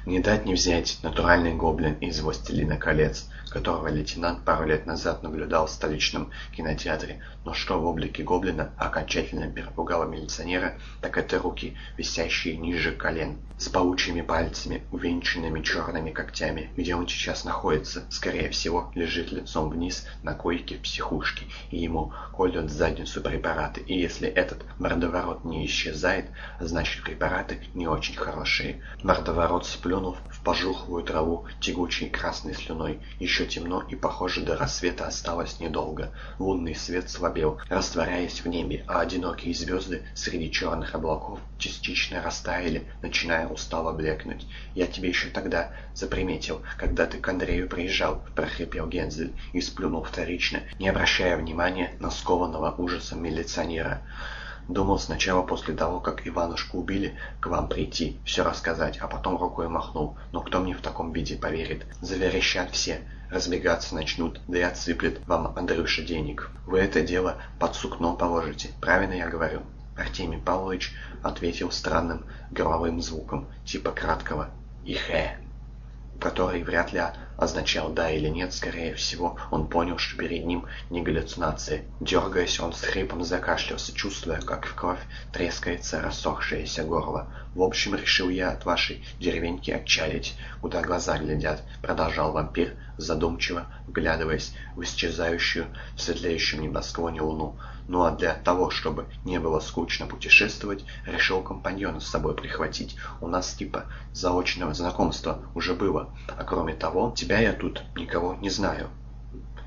Не дать не взять натуральный гоблин из «Властелина колец», которого лейтенант пару лет назад наблюдал в столичном кинотеатре. Но что в облике гоблина окончательно перепугало милиционера, так это руки, висящие ниже колен, с паучьими пальцами, увенчанными черными когтями. Где он сейчас находится? Скорее всего, лежит лицом вниз на койке в психушке, и ему колют задницу препараты. И если этот мордоворот не исчезает, значит препараты не очень хорошие. Мордоворот сплюнув в пожухлую траву тягучей красной слюной, еще темно, и, похоже, до рассвета осталось недолго. Лунный свет слабел, растворяясь в небе, а одинокие звезды среди черных облаков частично растаяли, начиная устало блекнуть. «Я тебе еще тогда заприметил, когда ты к Андрею приезжал», — прохрипел Гензель и сплюнул вторично, не обращая внимания на скованного ужасом милиционера. Думал сначала после того, как Иванушку убили, к вам прийти, все рассказать, а потом рукой махнул. Но кто мне в таком виде поверит? Заверещат все разбегаться начнут, да и отсыплет вам Андрюша денег. Вы это дело под сукно положите, правильно я говорю?» Артемий Павлович ответил странным горловым звуком, типа краткого «Ихэ» который вряд ли означал «да» или «нет», скорее всего, он понял, что перед ним не галлюцинации. Дергаясь, он с хрипом закашлялся, чувствуя, как в кровь трескается рассохшееся горло. «В общем, решил я от вашей деревеньки отчалить, куда глаза глядят», — продолжал вампир, задумчиво вглядываясь в исчезающую в светлеющем небосклоне луну. Ну а для того, чтобы не было скучно путешествовать, решил компаньона с собой прихватить. У нас типа заочного знакомства уже было. А кроме того, тебя я тут никого не знаю.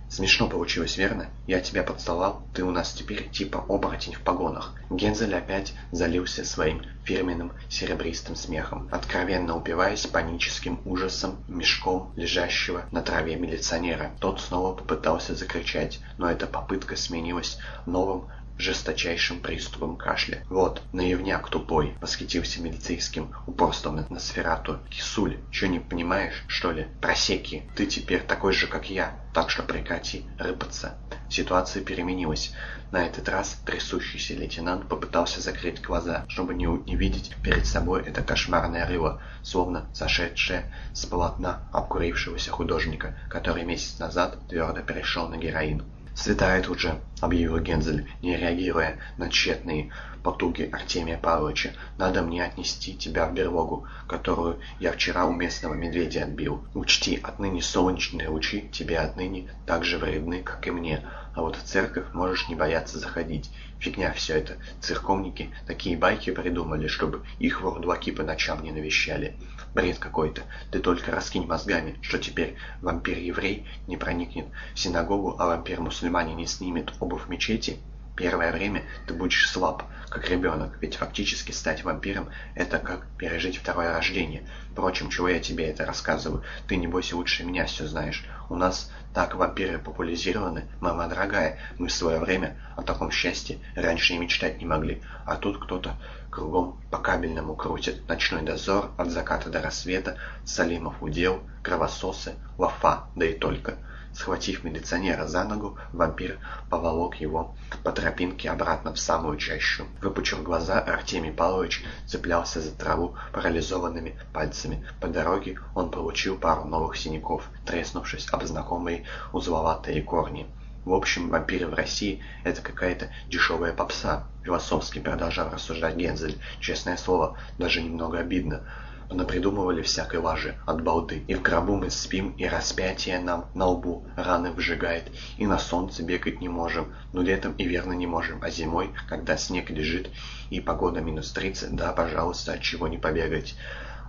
Смешно получилось, верно? Я тебя подставал, ты у нас теперь типа оборотень в погонах. Гензель опять залился своим фирменным серебристым смехом, откровенно упиваясь паническим ужасом мешком лежащего на траве милиционера. Тот снова попытался закричать, но эта попытка сменилась новым жесточайшим приступом кашля. «Вот, наивняк тупой!» — восхитился милицейским упорством на сферату. «Кисуль, что не понимаешь, что ли? Просеки! Ты теперь такой же, как я, так что прекрати рыпаться!» Ситуация переменилась. На этот раз трясущийся лейтенант попытался закрыть глаза, чтобы не, не видеть перед собой это кошмарное рыло, словно сошедшее с полотна обкурившегося художника, который месяц назад твердо перешел на героин. «Светает уже», — объявил Гензель, не реагируя на тщетные потуги Артемия Павловича. «Надо мне отнести тебя в берлогу, которую я вчера у местного медведя отбил. Учти, отныне солнечные лучи тебе отныне так же вредны, как и мне, а вот в церковь можешь не бояться заходить. Фигня все это. Церковники такие байки придумали, чтобы их вурдуаки по ночам не навещали. Бред какой-то. Ты только раскинь мозгами, что теперь вампир-еврей не проникнет в синагогу, а вампир-мусульманин не снимет обувь в мечети. Первое время ты будешь слаб, как ребенок, ведь фактически стать вампиром – это как пережить второе рождение. Впрочем, чего я тебе это рассказываю? Ты, небось, лучше меня все знаешь. У нас так вампиры популяризированы, мама дорогая, мы в свое время о таком счастье раньше и мечтать не могли. А тут кто-то кругом по кабельному крутит. Ночной дозор от заката до рассвета, Салимов удел, кровососы, лафа, да и только. Схватив милиционера за ногу, вампир поволок его по тропинке обратно в самую чащу. Выпучив глаза, Артемий Павлович цеплялся за траву парализованными пальцами. По дороге он получил пару новых синяков, треснувшись об знакомые узловатые корни. В общем, вампиры в России – это какая-то дешевая попса. Философски продолжал рассуждать Гензель. Честное слово, даже немного обидно. Напридумывали всякой лажи от балды. И в гробу мы спим, и распятие нам на лбу раны выжигает, и на солнце бегать не можем, но летом и верно не можем, а зимой, когда снег лежит и погода минус 30, да, пожалуйста, от чего не побегать.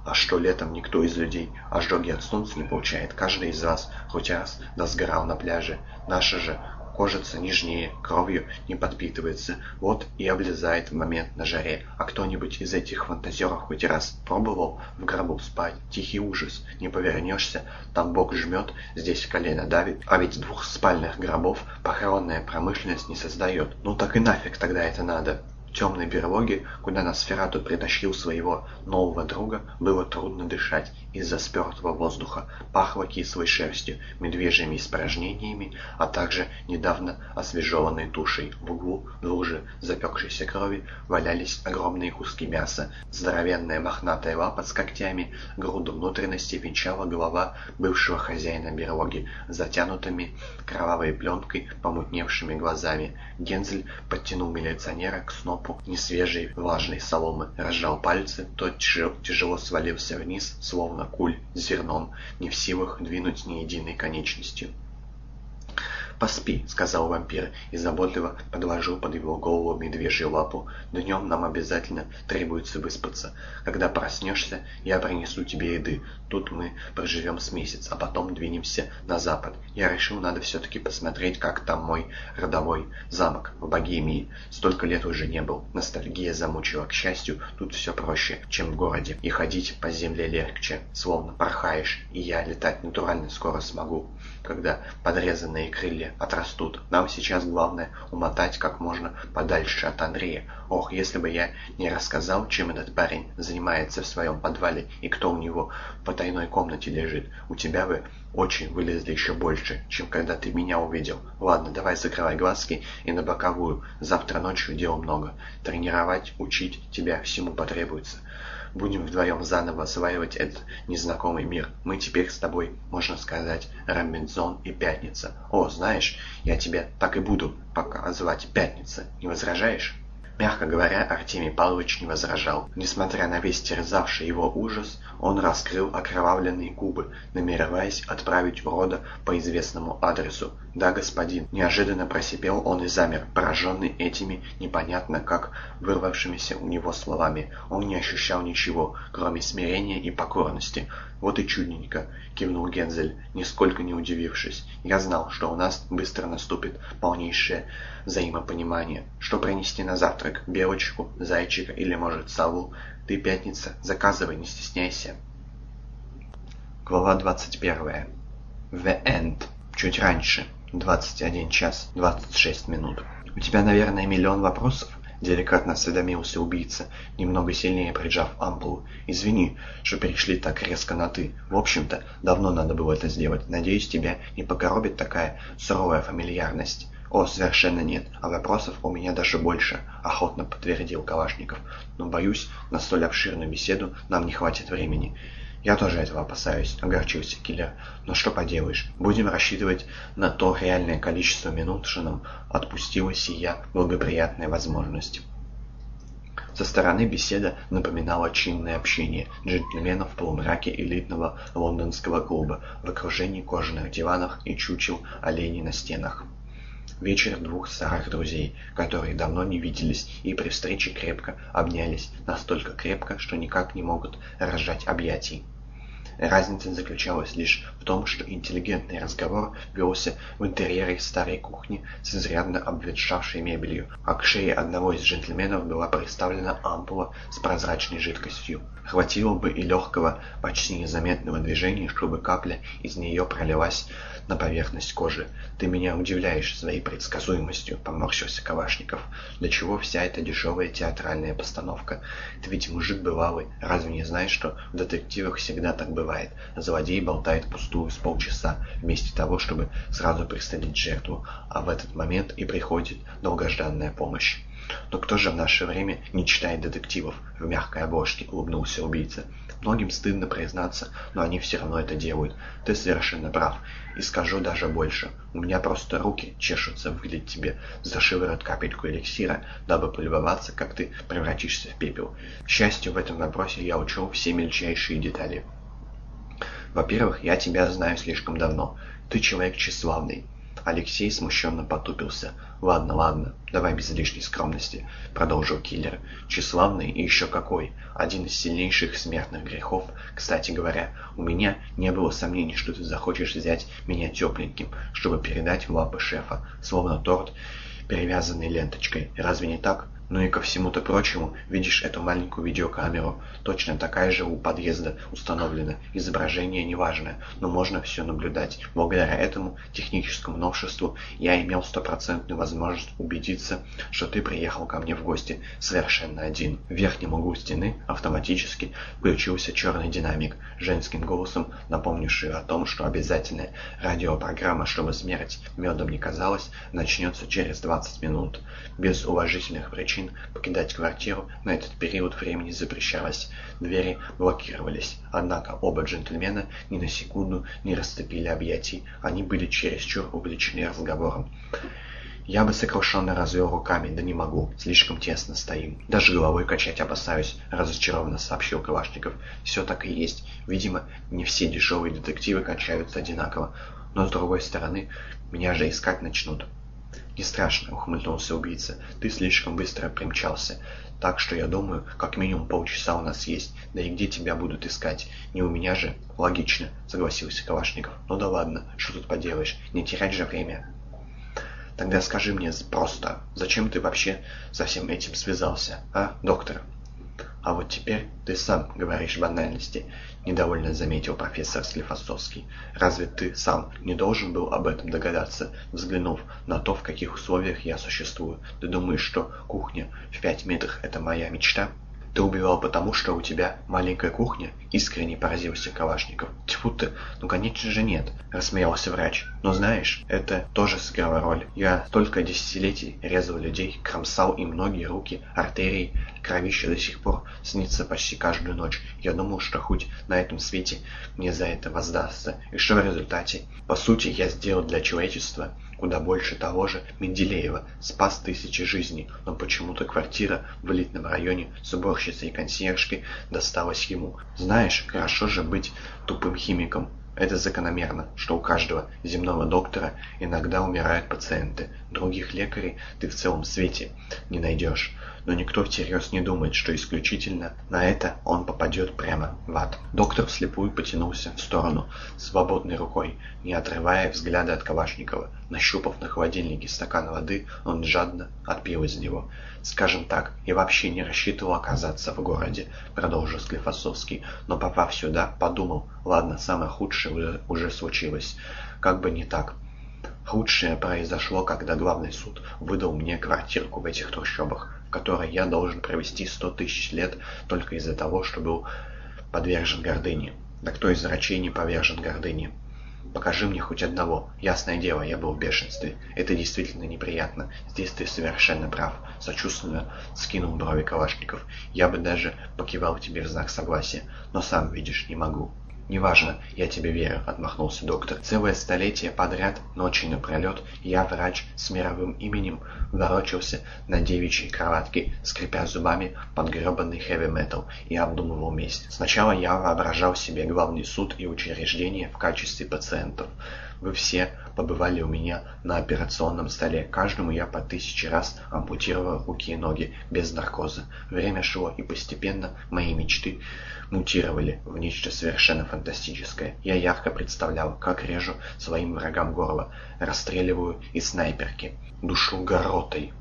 А что летом никто из людей ожоги от солнца не получает? Каждый из вас хоть раз да сгорал на пляже. Наша же кожица нежнее, кровью не подпитывается, вот и облезает в момент на жаре. А кто-нибудь из этих фантазеров хоть раз пробовал в гробу спать? Тихий ужас, не повернешься, там бок жмет, здесь колено давит. А ведь двухспальных гробов похоронная промышленность не создает. Ну так и нафиг тогда это надо темной берлоге, куда Носферату притащил своего нового друга, было трудно дышать из-за спертого воздуха. Пахло кислой шерстью, медвежьими испражнениями, а также недавно освежеванной тушей. В углу в луже запекшейся крови валялись огромные куски мяса. Здоровенная мохнатая лапа с когтями, груду внутренности венчала голова бывшего хозяина берлоги, затянутыми кровавой пленкой, помутневшими глазами. Гензель подтянул милиционера к снопу несвежей влажной соломы, разжал пальцы, тот тяжело свалился вниз, словно куль с зерном, не в силах двинуть ни единой конечностью. «Поспи», — сказал вампир и заботливо подложил под его голову медвежью лапу. «Днем нам обязательно требуется выспаться. Когда проснешься, я принесу тебе еды. Тут мы проживем с месяц, а потом двинемся на запад. Я решил, надо все-таки посмотреть, как там мой родовой замок в Богемии. Столько лет уже не был. Ностальгия замучила. К счастью, тут все проще, чем в городе. И ходить по земле легче, словно порхаешь. И я летать натурально скоро смогу, когда подрезанные крылья отрастут. Нам сейчас главное умотать как можно подальше от Андрея. Ох, если бы я не рассказал, чем этот парень занимается в своем подвале и кто у него в потайной комнате лежит, у тебя бы очень вылезли еще больше, чем когда ты меня увидел. Ладно, давай закрывай глазки и на боковую. Завтра ночью дел много. Тренировать, учить тебя всему потребуется. Будем вдвоем заново осваивать этот незнакомый мир. Мы теперь с тобой, можно сказать, Робинзон и Пятница. О, знаешь, я тебя так и буду пока звать Пятница. Не возражаешь? Мягко говоря, Артемий Павлович не возражал. Несмотря на весь терзавший его ужас, он раскрыл окровавленные губы, намереваясь отправить урода по известному адресу. «Да, господин!» Неожиданно просипел он и замер, пораженный этими непонятно как вырвавшимися у него словами. Он не ощущал ничего, кроме смирения и покорности. «Вот и чудненько!» — кивнул Гензель, нисколько не удивившись. «Я знал, что у нас быстро наступит полнейшее взаимопонимание. Что принести на завтрак? Белочку, зайчика или, может, сову? Ты, пятница, заказывай, не стесняйся». Глава 21. The End. Чуть раньше. 21 час 26 минут. «У тебя, наверное, миллион вопросов?» — деликатно осведомился убийца, немного сильнее прижав ампулу. «Извини, что перешли так резко на «ты». В общем-то, давно надо было это сделать. Надеюсь, тебя не покоробит такая суровая фамильярность». «О, совершенно нет, а вопросов у меня даже больше», — охотно подтвердил Калашников. «Но, боюсь, на столь обширную беседу нам не хватит времени. «Я тоже этого опасаюсь», — огорчился киллер. «Но что поделаешь, будем рассчитывать на то реальное количество минут, что нам отпустила сия благоприятная возможность». Со стороны беседа напоминала чинное общение джентльменов в полумраке элитного лондонского клуба в окружении кожаных диванов и чучел оленей на стенах. Вечер двух старых друзей, которые давно не виделись и при встрече крепко обнялись, настолько крепко, что никак не могут разжать объятий. Разница заключалась лишь в том, что интеллигентный разговор велся в интерьере старой кухни с изрядно обветшавшей мебелью, а к шее одного из джентльменов была приставлена ампула с прозрачной жидкостью. Хватило бы и легкого, почти незаметного движения, чтобы капля из нее пролилась на поверхность кожи. «Ты меня удивляешь своей предсказуемостью», — поморщился Кавашников. «Для чего вся эта дешевая театральная постановка? Ты ведь мужик бывалый, разве не знаешь, что в детективах всегда так бывает? Злодей болтает пустую с полчаса, вместо того, чтобы сразу пристрелить жертву, а в этот момент и приходит долгожданная помощь». «Но кто же в наше время не читает детективов?» — в мягкой обложке улыбнулся убийца. «Многим стыдно признаться, но они все равно это делают. Ты совершенно прав. И скажу даже больше. У меня просто руки чешутся выделить тебе за шиворот капельку эликсира, дабы полюбоваться, как ты превратишься в пепел. К счастью, в этом вопросе я учел все мельчайшие детали. Во-первых, я тебя знаю слишком давно. Ты человек тщеславный. Алексей смущенно потупился. «Ладно, ладно, давай без лишней скромности», — продолжил киллер. «Тщеславный и еще какой. Один из сильнейших смертных грехов. Кстати говоря, у меня не было сомнений, что ты захочешь взять меня тепленьким, чтобы передать в лапы шефа, словно торт, перевязанный ленточкой. Разве не так?» Ну и ко всему-то прочему, видишь эту маленькую видеокамеру? Точно такая же у подъезда установлена. Изображение неважное, но можно все наблюдать. Благодаря этому техническому новшеству я имел стопроцентную возможность убедиться, что ты приехал ко мне в гости совершенно один. В верхнем углу стены автоматически включился черный динамик, женским голосом напомнивший о том, что обязательная радиопрограмма, чтобы смерть медом не казалась, начнется через 20 минут. Без уважительных причин причин покидать квартиру на этот период времени запрещалось. Двери блокировались. Однако оба джентльмена ни на секунду не расцепили объятий. Они были чересчур увлечены разговором. Я бы сокрушенно развел руками, да не могу, слишком тесно стоим. Даже головой качать опасаюсь, разочарованно сообщил Калашников. Все так и есть. Видимо, не все дешевые детективы кончаются одинаково. Но с другой стороны, меня же искать начнут. «Не страшно», — ухмыльнулся убийца. «Ты слишком быстро примчался. Так что, я думаю, как минимум полчаса у нас есть. Да и где тебя будут искать? Не у меня же?» «Логично», — согласился Калашников. «Ну да ладно, что тут поделаешь? Не терять же время». «Тогда скажи мне просто, зачем ты вообще со всем этим связался, а, доктор?» «А вот теперь ты сам говоришь банальности», — недовольно заметил профессор Склифосовский. «Разве ты сам не должен был об этом догадаться, взглянув на то, в каких условиях я существую? Ты думаешь, что кухня в пять метрах — это моя мечта?» «Ты убивал потому, что у тебя маленькая кухня?» — искренне поразился Калашников. «Тьфу ты! Ну, конечно же нет!» — рассмеялся врач. «Но знаешь, это тоже сыграло роль. Я столько десятилетий резал людей, кромсал им ноги, руки, артерии. Кровище до сих пор снится почти каждую ночь. Я думал, что хоть на этом свете мне за это воздастся. И что в результате? По сути, я сделал для человечества куда больше того же Менделеева, спас тысячи жизней, но почему-то квартира в элитном районе с уборщицей и консьержкой досталась ему. Знаешь, хорошо же быть тупым химиком. Это закономерно, что у каждого земного доктора иногда умирают пациенты. Других лекарей ты в целом свете не найдешь но никто всерьез не думает, что исключительно на это он попадет прямо в ад. Доктор вслепую потянулся в сторону, свободной рукой, не отрывая взгляда от Кавашникова. Нащупав на холодильнике стакан воды, он жадно отпил из него. «Скажем так, я вообще не рассчитывал оказаться в городе», — продолжил Склифосовский, «но попав сюда, подумал, ладно, самое худшее уже, уже случилось. Как бы не так». Худшее произошло, когда главный суд выдал мне квартирку в этих трущобах которой я должен провести сто тысяч лет только из-за того, что был подвержен гордыне. Да кто из врачей не повержен гордыне? Покажи мне хоть одного. Ясное дело, я был в бешенстве. Это действительно неприятно. Здесь ты совершенно прав. Сочувственно скинул брови Калашников. Я бы даже покивал тебе в знак согласия. Но сам видишь, не могу. «Неважно, я тебе верю», — отмахнулся доктор. «Целое столетие подряд, ночи напролет, я, врач с мировым именем, ворочался на девичьей кроватке, скрипя зубами под гребанный хэви-метал и обдумывал месть. Сначала я воображал себе главный суд и учреждение в качестве пациентов. Вы все побывали у меня на операционном столе. Каждому я по тысяче раз ампутировал руки и ноги без наркоза. Время шло, и постепенно мои мечты мутировали в нечто совершенно фантастическое. Я ярко представлял, как режу своим врагам горло, расстреливаю из снайперки, душу горотой.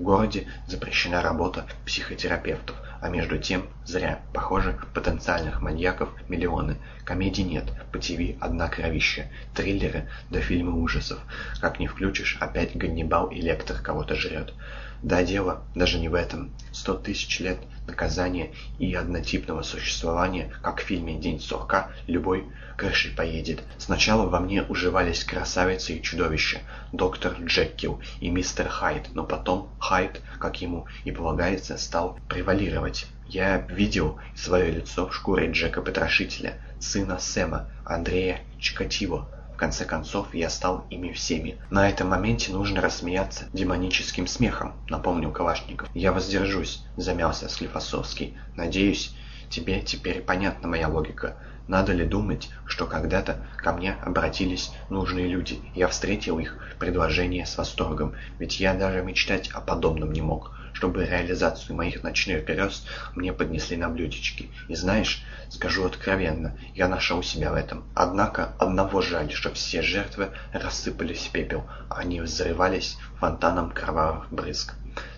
В городе запрещена работа психотерапевтов, а между тем зря. Похоже, потенциальных маньяков миллионы. Комедий нет, по ТВ одна кровища. Триллеры да фильмы ужасов. Как не включишь, опять Ганнибал и Лектор кого-то жрет. Да дело даже не в этом. Сто тысяч лет наказания и однотипного существования, как в фильме «День сурка», любой крышей поедет. Сначала во мне уживались красавицы и чудовища, доктор Джеккил и мистер Хайд, но потом Хайд, как ему и полагается, стал превалировать. Я видел свое лицо в шкуре Джека Потрошителя, сына Сэма, Андрея Чикатило, конце концов, я стал ими всеми. На этом моменте нужно рассмеяться демоническим смехом, напомнил Калашников. Я воздержусь, замялся Склифосовский. Надеюсь, тебе теперь понятна моя логика. Надо ли думать, что когда-то ко мне обратились нужные люди, я встретил их предложение с восторгом, ведь я даже мечтать о подобном не мог чтобы реализацию моих ночных грез мне поднесли на блюдечки. И знаешь, скажу откровенно, я нашел себя в этом. Однако одного жаль, что все жертвы рассыпались в пепел, а они взрывались фонтаном кровавых брызг.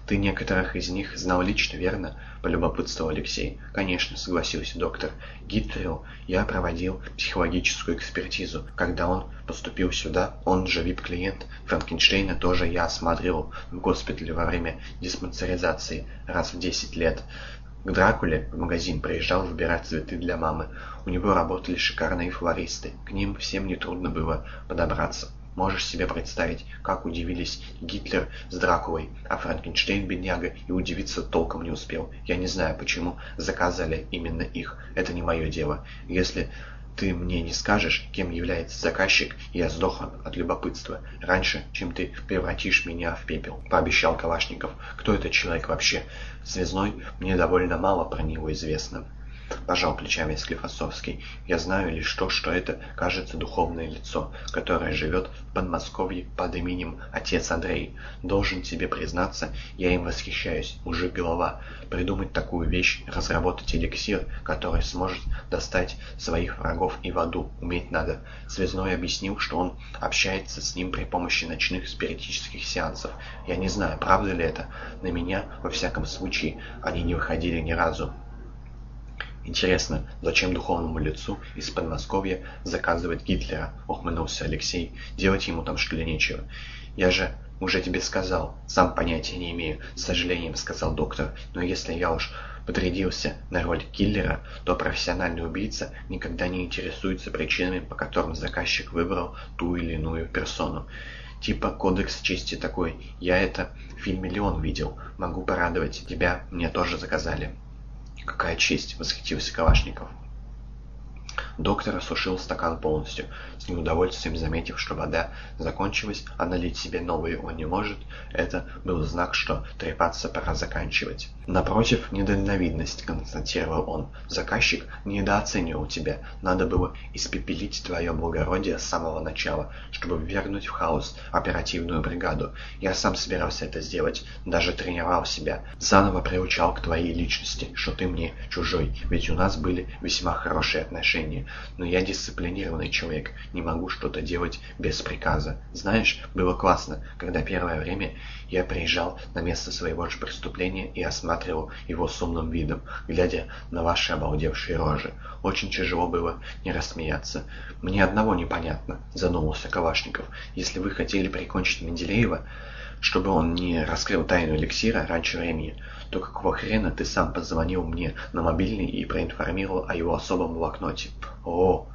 «Ты некоторых из них знал лично, верно?» — полюбопытствовал Алексей. «Конечно», — согласился доктор. «Гитлеру я проводил психологическую экспертизу. Когда он поступил сюда, он же вип-клиент. Франкенштейна тоже я осматривал в госпитале во время диспансеризации раз в 10 лет. К Дракуле в магазин приезжал выбирать цветы для мамы. У него работали шикарные флористы. К ним всем нетрудно было подобраться. Можешь себе представить, как удивились Гитлер с Дракулой, а Франкенштейн, бедняга, и удивиться толком не успел. Я не знаю, почему заказали именно их. Это не мое дело. Если ты мне не скажешь, кем является заказчик, я сдохну от любопытства. Раньше, чем ты превратишь меня в пепел», — пообещал Калашников. «Кто этот человек вообще? Связной? Мне довольно мало про него известно». Пожал плечами Склифосовский. Я знаю лишь то, что это, кажется, духовное лицо, которое живет в Подмосковье под именем Отец Андрей. Должен тебе признаться, я им восхищаюсь. Мужик голова. Придумать такую вещь, разработать эликсир, который сможет достать своих врагов и в аду. Уметь надо. Связной объяснил, что он общается с ним при помощи ночных спиритических сеансов. Я не знаю, правда ли это. На меня, во всяком случае, они не выходили ни разу. «Интересно, зачем духовному лицу из Подмосковья заказывать Гитлера?» — ухмыльнулся Алексей. «Делать ему там что ли нечего?» «Я же уже тебе сказал, сам понятия не имею», — с сожалением сказал доктор. «Но если я уж подрядился на роль киллера, то профессиональный убийца никогда не интересуется причинами, по которым заказчик выбрал ту или иную персону. Типа кодекс чести такой. Я это в фильме «Леон» видел. Могу порадовать. Тебя мне тоже заказали. «Какая честь!» — восхитился Калашников. Доктор осушил стакан полностью, с неудовольствием заметив, что вода закончилась, а налить себе новые он не может. Это был знак, что трепаться пора заканчивать. «Напротив, недальновидность», — констатировал он. «Заказчик недооценивал тебя. Надо было испепелить твое благородие с самого начала, чтобы ввергнуть в хаос оперативную бригаду. Я сам собирался это сделать, даже тренировал себя, заново приучал к твоей личности, что ты мне чужой, ведь у нас были весьма хорошие отношения но я дисциплинированный человек, не могу что-то делать без приказа. Знаешь, было классно, когда первое время я приезжал на место своего же преступления и осматривал его с умным видом, глядя на ваши обалдевшие рожи. Очень тяжело было не рассмеяться. Мне одного непонятно, задумался Калашников. Если вы хотели прикончить Менделеева, чтобы он не раскрыл тайну эликсира раньше времени, то какого хрена ты сам позвонил мне на мобильный и проинформировал о его особом блокноте? О,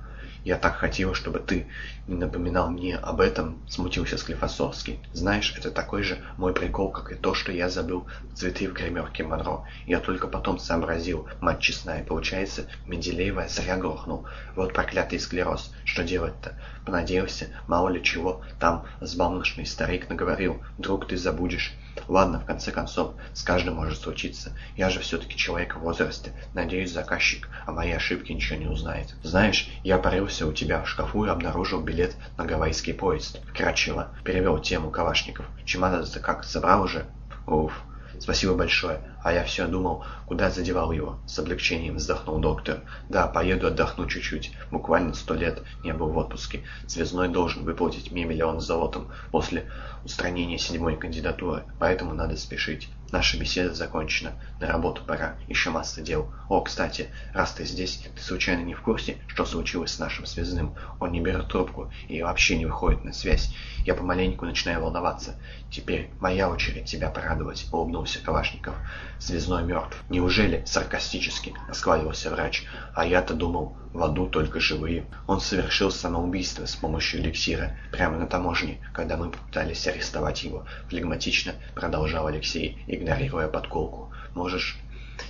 Я так хотела, чтобы ты не напоминал мне об этом, смутился Склифосовский. Знаешь, это такой же мой прикол, как и то, что я забыл цветы в гримерке Монро. Я только потом сообразил, мать честная, получается, Менделеева зря грохнул. Вот проклятый склероз, что делать-то? Понадеялся, мало ли чего, там сбалмошный старик наговорил, вдруг ты забудешь. Ладно, в конце концов, с каждым может случиться. Я же все-таки человек в возрасте. Надеюсь, заказчик о моей ошибке ничего не узнает. Знаешь, я порылся у тебя в шкафу и обнаружил билет на гавайский поезд. Вкратчиво. Перевел тему Калашников. Чемодан-то как, забрал уже? Уф. Спасибо большое. А я все думал, куда задевал его. С облегчением вздохнул доктор. Да, поеду отдохну чуть-чуть. Буквально сто лет не был в отпуске. Связной должен выплатить мне миллион золотом после устранения седьмой кандидатуры. Поэтому надо спешить. Наша беседа закончена. На работу пора. Еще масса дел. О, кстати, раз ты здесь, ты случайно не в курсе, что случилось с нашим связным? Он не берет трубку и вообще не выходит на связь. Я помаленьку начинаю волноваться. Теперь моя очередь тебя порадовать, улыбнулся Калашников. Связной мертв. Неужели? Саркастически осклавился врач. А я-то думал, в аду только живые. Он совершил самоубийство с помощью эликсира прямо на таможне, когда мы попытались арестовать его. Флегматично продолжал Алексей, игнорируя подколку. Можешь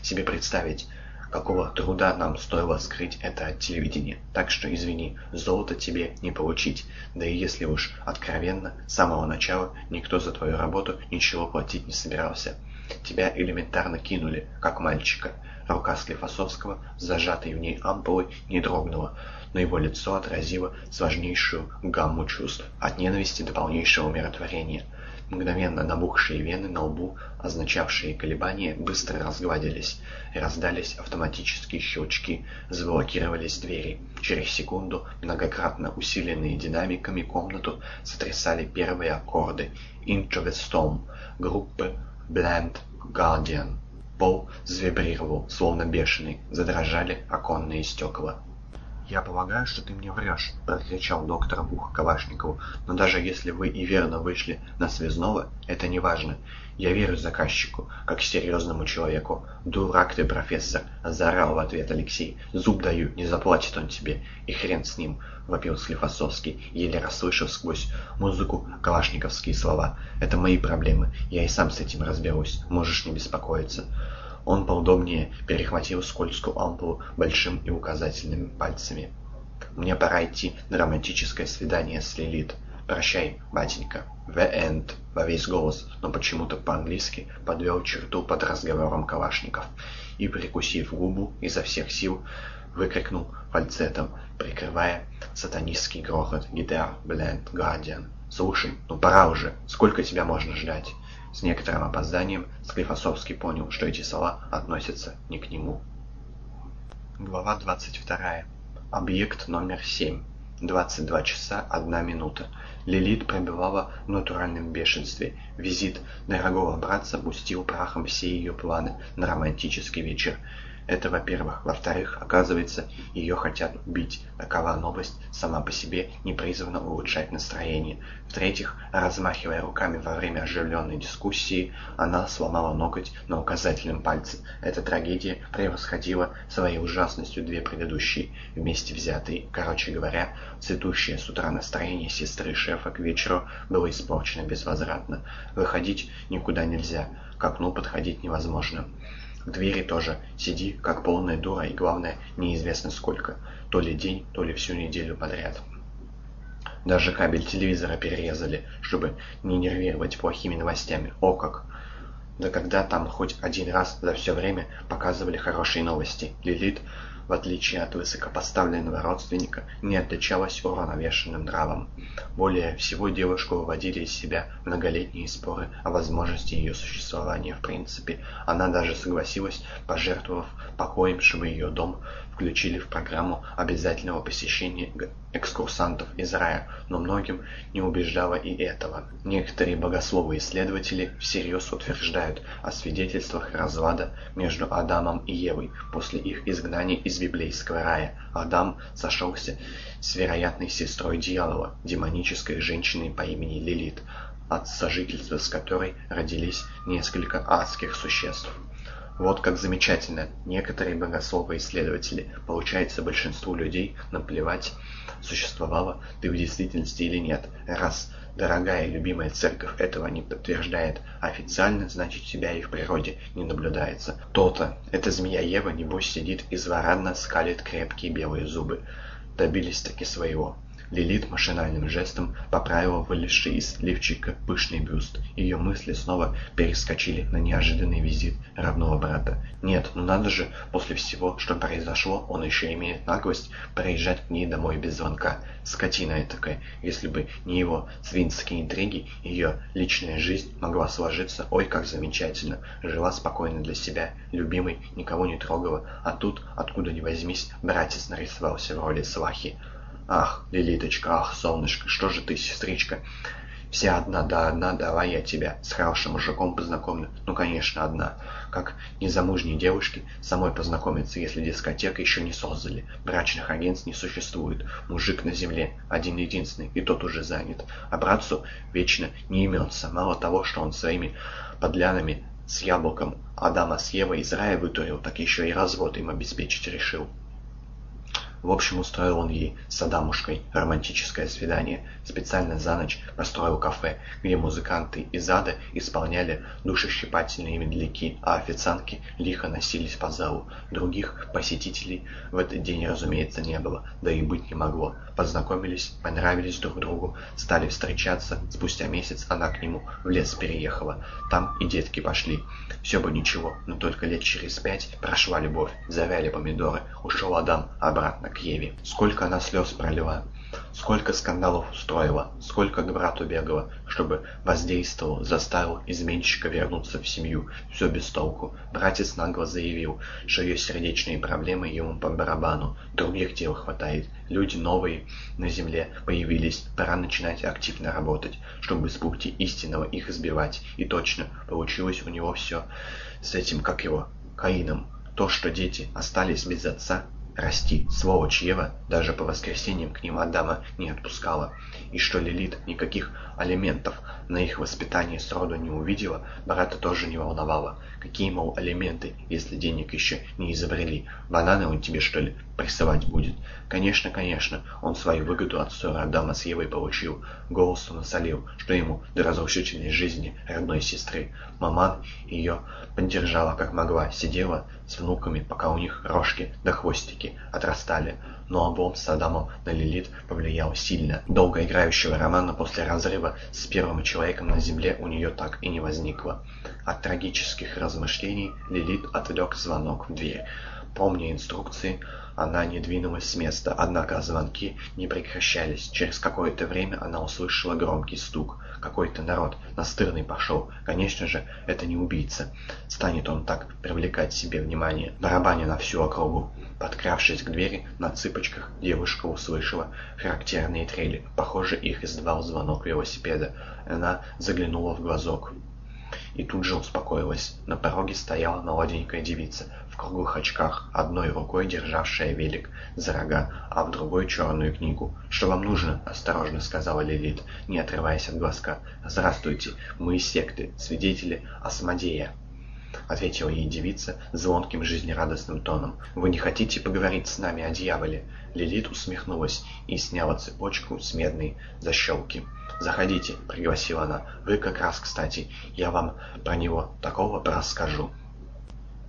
себе представить, какого труда нам стоило скрыть это от телевидения. Так что, извини, золото тебе не получить. Да и если уж откровенно, с самого начала никто за твою работу ничего платить не собирался. Тебя элементарно кинули, как мальчика. Рука Склифосовского, зажатой в ней ампулой, не дрогнула, но его лицо отразило сложнейшую гамму чувств, от ненависти до полнейшего умиротворения. Мгновенно набухшие вены на лбу, означавшие колебания, быстро разгладились. Раздались автоматические щелчки, заблокировались двери. Через секунду многократно усиленные динамиками комнату сотрясали первые аккорды «Into the Storm» группы Bland Guardian. Пол завибрировал, словно бешеный, задрожали оконные стекла. «Я полагаю, что ты мне врешь», — прокричал доктор в ухо Калашникову. «Но даже если вы и верно вышли на связного, это не важно. Я верю заказчику, как серьезному человеку. Дурак ты, профессор!» — заорал в ответ Алексей. «Зуб даю, не заплатит он тебе. И хрен с ним!» — вопил Склифосовский, еле расслышав сквозь музыку калашниковские слова. «Это мои проблемы. Я и сам с этим разберусь. Можешь не беспокоиться». Он поудобнее перехватил скользкую ампулу большим и указательными пальцами. «Мне пора идти на романтическое свидание с Лилит. Прощай, батенька». «The end» во весь голос, но почему-то по-английски подвел черту под разговором Калашников и, прикусив губу, изо всех сил выкрикнул фальцетом, прикрывая сатанистский грохот гитар Бленд Гардиан. «Слушай, ну пора уже, сколько тебя можно ждать?» С некоторым опозданием Склифосовский понял, что эти слова относятся не к нему. Глава 22. Объект номер 7. 22 часа 1 минута. Лилит пробивала в натуральном бешенстве. Визит дорогого братца пустил прахом все ее планы на романтический вечер. Это во-первых. Во-вторых, оказывается, ее хотят убить. Такова новость сама по себе не призвана улучшать настроение. В-третьих, размахивая руками во время оживленной дискуссии, она сломала ноготь на указательном пальце. Эта трагедия превосходила своей ужасностью две предыдущие, вместе взятые. Короче говоря, цветущее с утра настроение сестры шефа к вечеру было испорчено безвозвратно. Выходить никуда нельзя, к окну подходить невозможно. В двери тоже. Сиди, как полная дура, и главное, неизвестно сколько. То ли день, то ли всю неделю подряд. Даже кабель телевизора перерезали, чтобы не нервировать плохими новостями. О как! Да когда там хоть один раз за все время показывали хорошие новости. Лилит в отличие от высокопоставленного родственника, не отличалась уравновешенным нравом. Более всего девушку выводили из себя многолетние споры о возможности ее существования в принципе. Она даже согласилась, пожертвовав покоем, чтобы ее дом включили в программу обязательного посещения экскурсантов из рая, но многим не убеждало и этого. Некоторые богословы-исследователи всерьез утверждают о свидетельствах развода между Адамом и Евой после их изгнания из библейского рая. Адам сошелся с вероятной сестрой дьявола, демонической женщиной по имени Лилит, от сожительства с которой родились несколько адских существ. Вот как замечательно. Некоторые богословы-исследователи, получается, большинству людей наплевать, существовала ты в действительности или нет. Раз дорогая и любимая церковь этого не подтверждает официально, значит себя и в природе не наблюдается. То-то, эта змея Ева, небось, сидит и злорадно скалит крепкие белые зубы. Добились таки своего. Лилит машинальным жестом поправила вылезший из лифчика пышный бюст. Ее мысли снова перескочили на неожиданный визит родного брата. Нет, ну надо же, после всего, что произошло, он еще имеет наглость приезжать к ней домой без звонка. Скотина такая. Если бы не его свинские интриги, ее личная жизнь могла сложиться, ой, как замечательно. Жила спокойно для себя, любимой, никого не трогала. А тут, откуда ни возьмись, братец нарисовался в роли свахи. Ах, Лилиточка, ах, солнышко, что же ты, сестричка? Вся одна, да одна, давай я тебя с хорошим мужиком познакомлю. Ну, конечно, одна. Как незамужней девушке самой познакомиться, если дискотека еще не создали. Брачных агентств не существует. Мужик на земле один-единственный, и тот уже занят. А братцу вечно не имется. Мало того, что он своими подлянами с яблоком Адама с Евой из рая вытурил, так еще и развод им обеспечить решил. В общем, устроил он ей с Адамушкой романтическое свидание. Специально за ночь построил кафе, где музыканты из ада исполняли душещипательные медляки, а официантки лихо носились по залу. Других посетителей в этот день, разумеется, не было, да и быть не могло. Познакомились, понравились друг другу, стали встречаться. Спустя месяц она к нему в лес переехала. Там и детки пошли. Все бы ничего, но только лет через пять прошла любовь, завяли помидоры, ушел Адам обратно к Еве. Сколько она слез пролила, сколько скандалов устроила, сколько к брату бегала, чтобы воздействовал, заставил изменщика вернуться в семью. Все без толку. Братец нагло заявил, что ее сердечные проблемы ему по барабану. Других дел хватает. Люди новые на земле появились. Пора начинать активно работать, чтобы с пути истинного их избивать. И точно, получилось у него все с этим, как его, Каином. То, что дети остались без отца, расти. Сволочь Ева даже по воскресеньям к ним Адама не отпускала. И что Лилит никаких алиментов на их воспитание сроду не увидела, брата тоже не волновало. Какие, мол, алименты, если денег еще не изобрели? Бананы он тебе, что ли, прессовать будет? Конечно, конечно, он свою выгоду от ссоры Адама с Евой получил. Голосу насолил, что ему до разрушительной жизни родной сестры. Маман ее поддержала как могла, сидела с внуками, пока у них рожки да хвостики отрастали. Но обом с Адамом на Лилит повлиял сильно. Долгоиграющего романа после разрыва с первым человеком на земле у нее так и не возникло. От трагических размышлений Лилит отвлек звонок в дверь. Помня инструкции, она не двинулась с места, однако звонки не прекращались. Через какое-то время она услышала громкий стук. Какой-то народ настырный пошел. Конечно же, это не убийца. Станет он так привлекать себе внимание. Барабаня на всю округу. Подкравшись к двери, на цыпочках девушка услышала характерные трели. Похоже, их издавал звонок велосипеда. Она заглянула в глазок и тут же успокоилась. На пороге стояла молоденькая девица в круглых очках, одной рукой державшая велик за рога, а в другой черную книгу. «Что вам нужно?» – осторожно сказала Лилит, не отрываясь от глазка. «Здравствуйте, мы из секты, свидетели Асмодея». — ответила ей девица звонким жизнерадостным тоном. «Вы не хотите поговорить с нами о дьяволе?» Лилит усмехнулась и сняла цепочку с медной защелки. «Заходите», — пригласила она. «Вы как раз, кстати, я вам про него такого расскажу».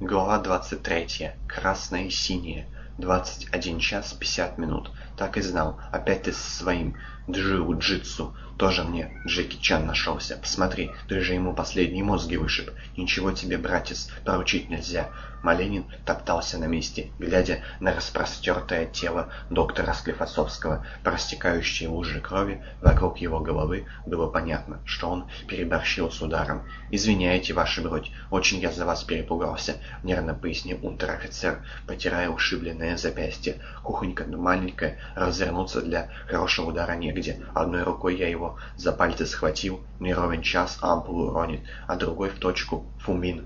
Глава 23. Красное и синее. 21 час 50 минут. Так и знал. Опять ты со своим джиу-джитсу. Тоже мне Джеки Чан нашелся. Посмотри, ты же ему последние мозги вышиб. Ничего тебе, братец, поручить нельзя. Маленин топтался на месте, глядя на распростертое тело доктора Склифосовского. Простекающие лужи крови вокруг его головы было понятно, что он переборщил с ударом. «Извиняйте, ваша бродь, очень я за вас перепугался», — нервно пояснил унтер-офицер, потирая ушибленное запястье. «Кухонька маленькая, развернуться для хорошего удара негде. Одной рукой я его за пальцы схватил, не ровен час ампулу ронит, а другой в точку фумин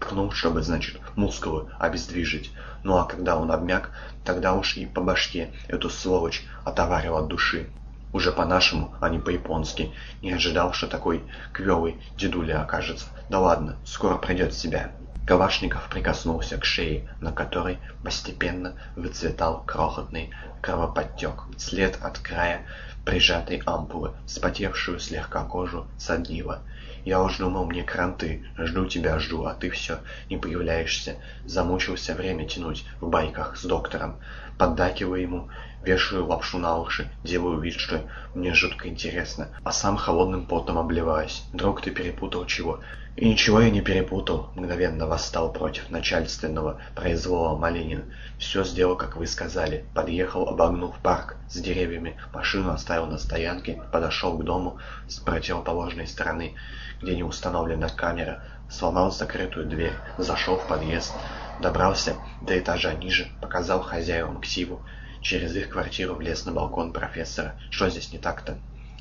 ткнул, чтобы, значит, мускулы обездвижить. Ну а когда он обмяк, тогда уж и по башке эту сволочь отоварил от души. Уже по-нашему, а не по-японски. Не ожидал, что такой квелый дедуля окажется. Да ладно, скоро придет в себя. Калашников прикоснулся к шее, на которой постепенно выцветал крохотный кровоподтек. След от края прижатой ампулы, вспотевшую слегка кожу соднила. Я уж думал, мне кранты, жду тебя, жду, а ты все не появляешься. Замучился время тянуть в байках с доктором. Поддакиваю ему, вешаю лапшу на уши, делаю вид, что мне жутко интересно, а сам холодным потом обливаюсь. Друг, ты перепутал чего? И ничего я не перепутал, мгновенно восстал против начальственного произвола Малинин. Все сделал, как вы сказали. Подъехал, обогнув парк с деревьями, машину оставил на стоянке, подошел к дому с противоположной стороны, где не установлена камера, сломал закрытую дверь, зашел в подъезд, добрался до этажа ниже, показал хозяевам ксиву, через их квартиру влез на балкон профессора. Что здесь не так-то?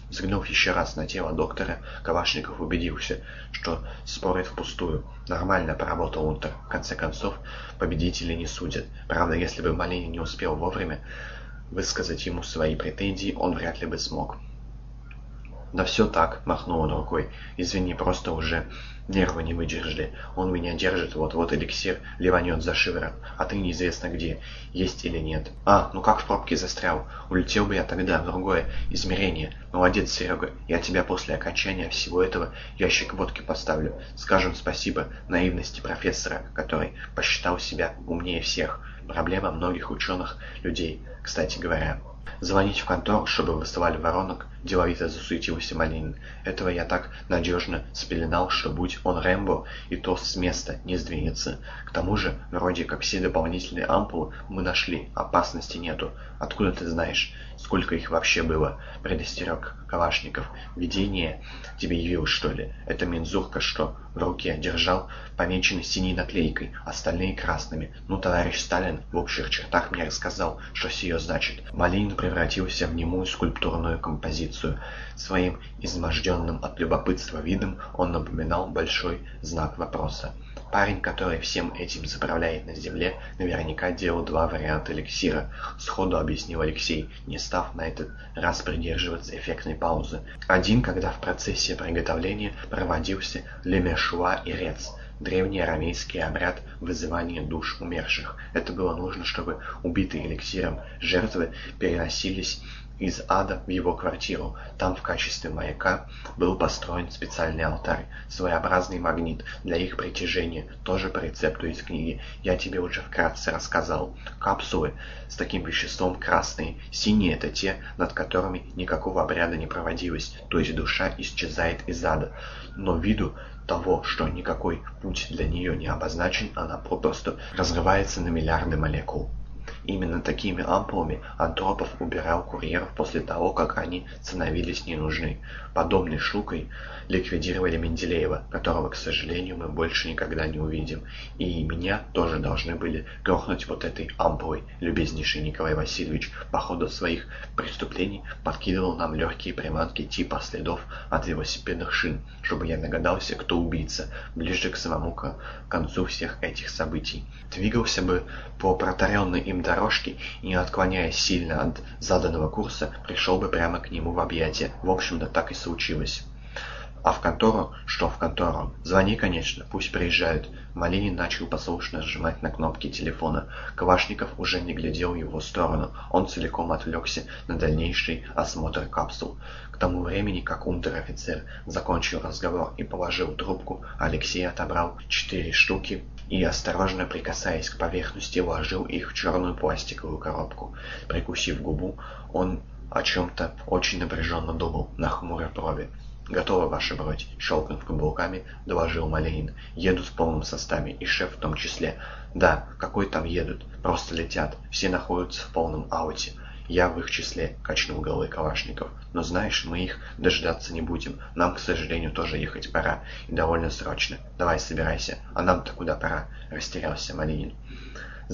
Взглянув еще раз на тело доктора, Калашников убедился, что спорит впустую. Нормально поработал Унтер. В конце концов, победители не судят. Правда, если бы Малинин не успел вовремя высказать ему свои претензии, он вряд ли бы смог. «Да все так», — махнул он рукой. «Извини, просто уже нервы не выдержали. Он меня держит, вот-вот эликсир ливанет за шиворот, а ты неизвестно где, есть или нет. А, ну как в пробке застрял? Улетел бы я тогда в другое измерение. Молодец, Серега, я тебя после окончания всего этого ящик водки поставлю. Скажем спасибо наивности профессора, который посчитал себя умнее всех. Проблема многих ученых людей, кстати говоря». Звонить в контору, чтобы высылали воронок, деловито засуетился Малинин. Этого я так надежно спеленал, что будь он Рэмбо, и то с места не сдвинется. К тому же, вроде как все дополнительные ампулы мы нашли, опасности нету. Откуда ты знаешь, сколько их вообще было? Предостерег Калашников. Видение тебе явилось, что ли? Это мензурка что, в руке держал, помеченный синей наклейкой, остальные красными. Ну, товарищ Сталин в общих чертах мне рассказал, что сие значит. Малинин превратился в немую скульптурную композицию. Своим изможденным от любопытства видом он напоминал большой знак вопроса. Парень, который всем этим заправляет на земле, наверняка делал два варианта эликсира. Сходу объяснил Алексей, не став на этот раз придерживаться эффектной паузы. Один, когда в процессе приготовления проводился лемешуа и рец – древний арамейский обряд вызывания душ умерших. Это было нужно, чтобы убитые эликсиром жертвы переносились из ада в его квартиру. Там в качестве маяка был построен специальный алтарь, своеобразный магнит для их притяжения, тоже по рецепту из книги. Я тебе уже вкратце рассказал. Капсулы с таким веществом красные, синие это те, над которыми никакого обряда не проводилось, то есть душа исчезает из ада. Но виду того, что никакой путь для нее не обозначен, она попросту разрывается на миллиарды молекул. Именно такими ампулами Антропов убирал курьеров после того, как они становились не нужны. Подобной штукой ликвидировали Менделеева, которого, к сожалению, мы больше никогда не увидим. И меня тоже должны были грохнуть вот этой ампулой. Любезнейший Николай Васильевич по ходу своих преступлений подкидывал нам легкие приманки типа следов от велосипедных шин, чтобы я догадался, кто убийца, ближе к самому к концу всех этих событий. Двигался бы по протаренной им дорожке и, не отклоняясь сильно от заданного курса, пришел бы прямо к нему в объятия. В общем-то, так и случилось. А в контору? Что в контору? Звони, конечно, пусть приезжают. Малинин начал послушно сжимать на кнопки телефона. Кавашников уже не глядел в его сторону. Он целиком отвлекся на дальнейший осмотр капсул. К тому времени, как унтер-офицер закончил разговор и положил трубку, Алексей отобрал четыре штуки и, осторожно прикасаясь к поверхности, вложил их в черную пластиковую коробку. Прикусив губу, он о чем-то очень напряженно думал, на хмурой брови. «Готово, ваша бродь», — щелкнув каблуками, доложил Малинин. «Едут в полном составе, и шеф в том числе». «Да, какой там едут? Просто летят. Все находятся в полном ауте». «Я в их числе», — качнул головой Калашников. «Но знаешь, мы их дождаться не будем. Нам, к сожалению, тоже ехать пора. И довольно срочно. Давай, собирайся. А нам-то куда пора?» — растерялся Малинин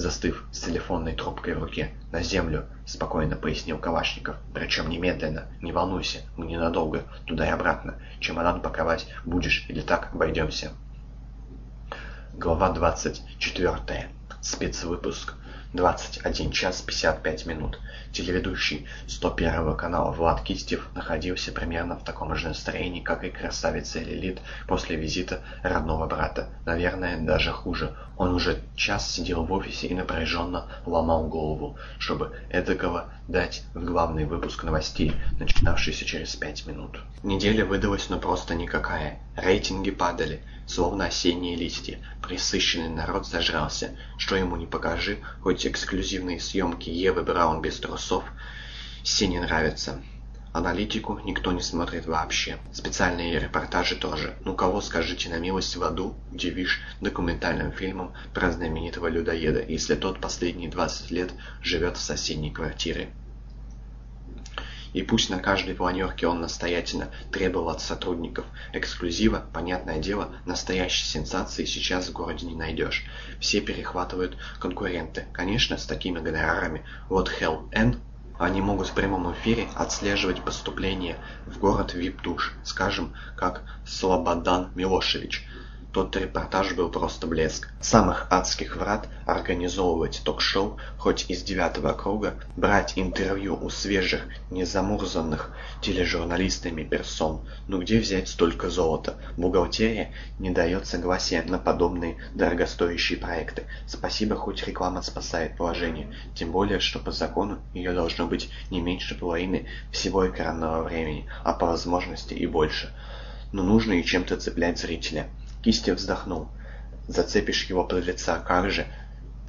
застыв с телефонной трубкой в руке. «На землю!» — спокойно пояснил Калашников. «Причем немедленно. Не волнуйся, мы ненадолго. Туда и обратно. Чемодан паковать будешь или так обойдемся?» Глава двадцать четвертая. Спецвыпуск. 21 час 55 минут. Телеведущий 101 канала Влад Кистев находился примерно в таком же настроении, как и красавица Лилит после визита родного брата. Наверное, даже хуже. Он уже час сидел в офисе и напряженно ломал голову, чтобы эдакого дать в главный выпуск новостей, начинавшийся через 5 минут. Неделя выдалась ну просто никакая. Рейтинги падали словно осенние листья. Присыщенный народ зажрался. Что ему не покажи, хоть эксклюзивные съемки Евы Браун без трусов, все не нравятся. Аналитику никто не смотрит вообще. Специальные репортажи тоже. Ну кого, скажите на милость, в аду удивишь документальным фильмом про знаменитого людоеда, если тот последние 20 лет живет в соседней квартире. И пусть на каждой планерке он настоятельно требовал от сотрудников эксклюзива, понятное дело, настоящей сенсации сейчас в городе не найдешь. Все перехватывают конкуренты. Конечно, с такими гонорарами. Вот Hell N они могут в прямом эфире отслеживать поступление в город вип-душ, скажем, как Слободан Милошевич – тот репортаж был просто блеск. Самых адских врат организовывать ток-шоу, хоть из девятого круга, брать интервью у свежих, незамурзанных тележурналистами персон. Ну где взять столько золота? Бухгалтерия не дает согласия на подобные дорогостоящие проекты. Спасибо, хоть реклама спасает положение. Тем более, что по закону ее должно быть не меньше половины всего экранного времени, а по возможности и больше. Но нужно и чем-то цеплять зрителя. Кистев вздохнул. Зацепишь его подлеца, как же?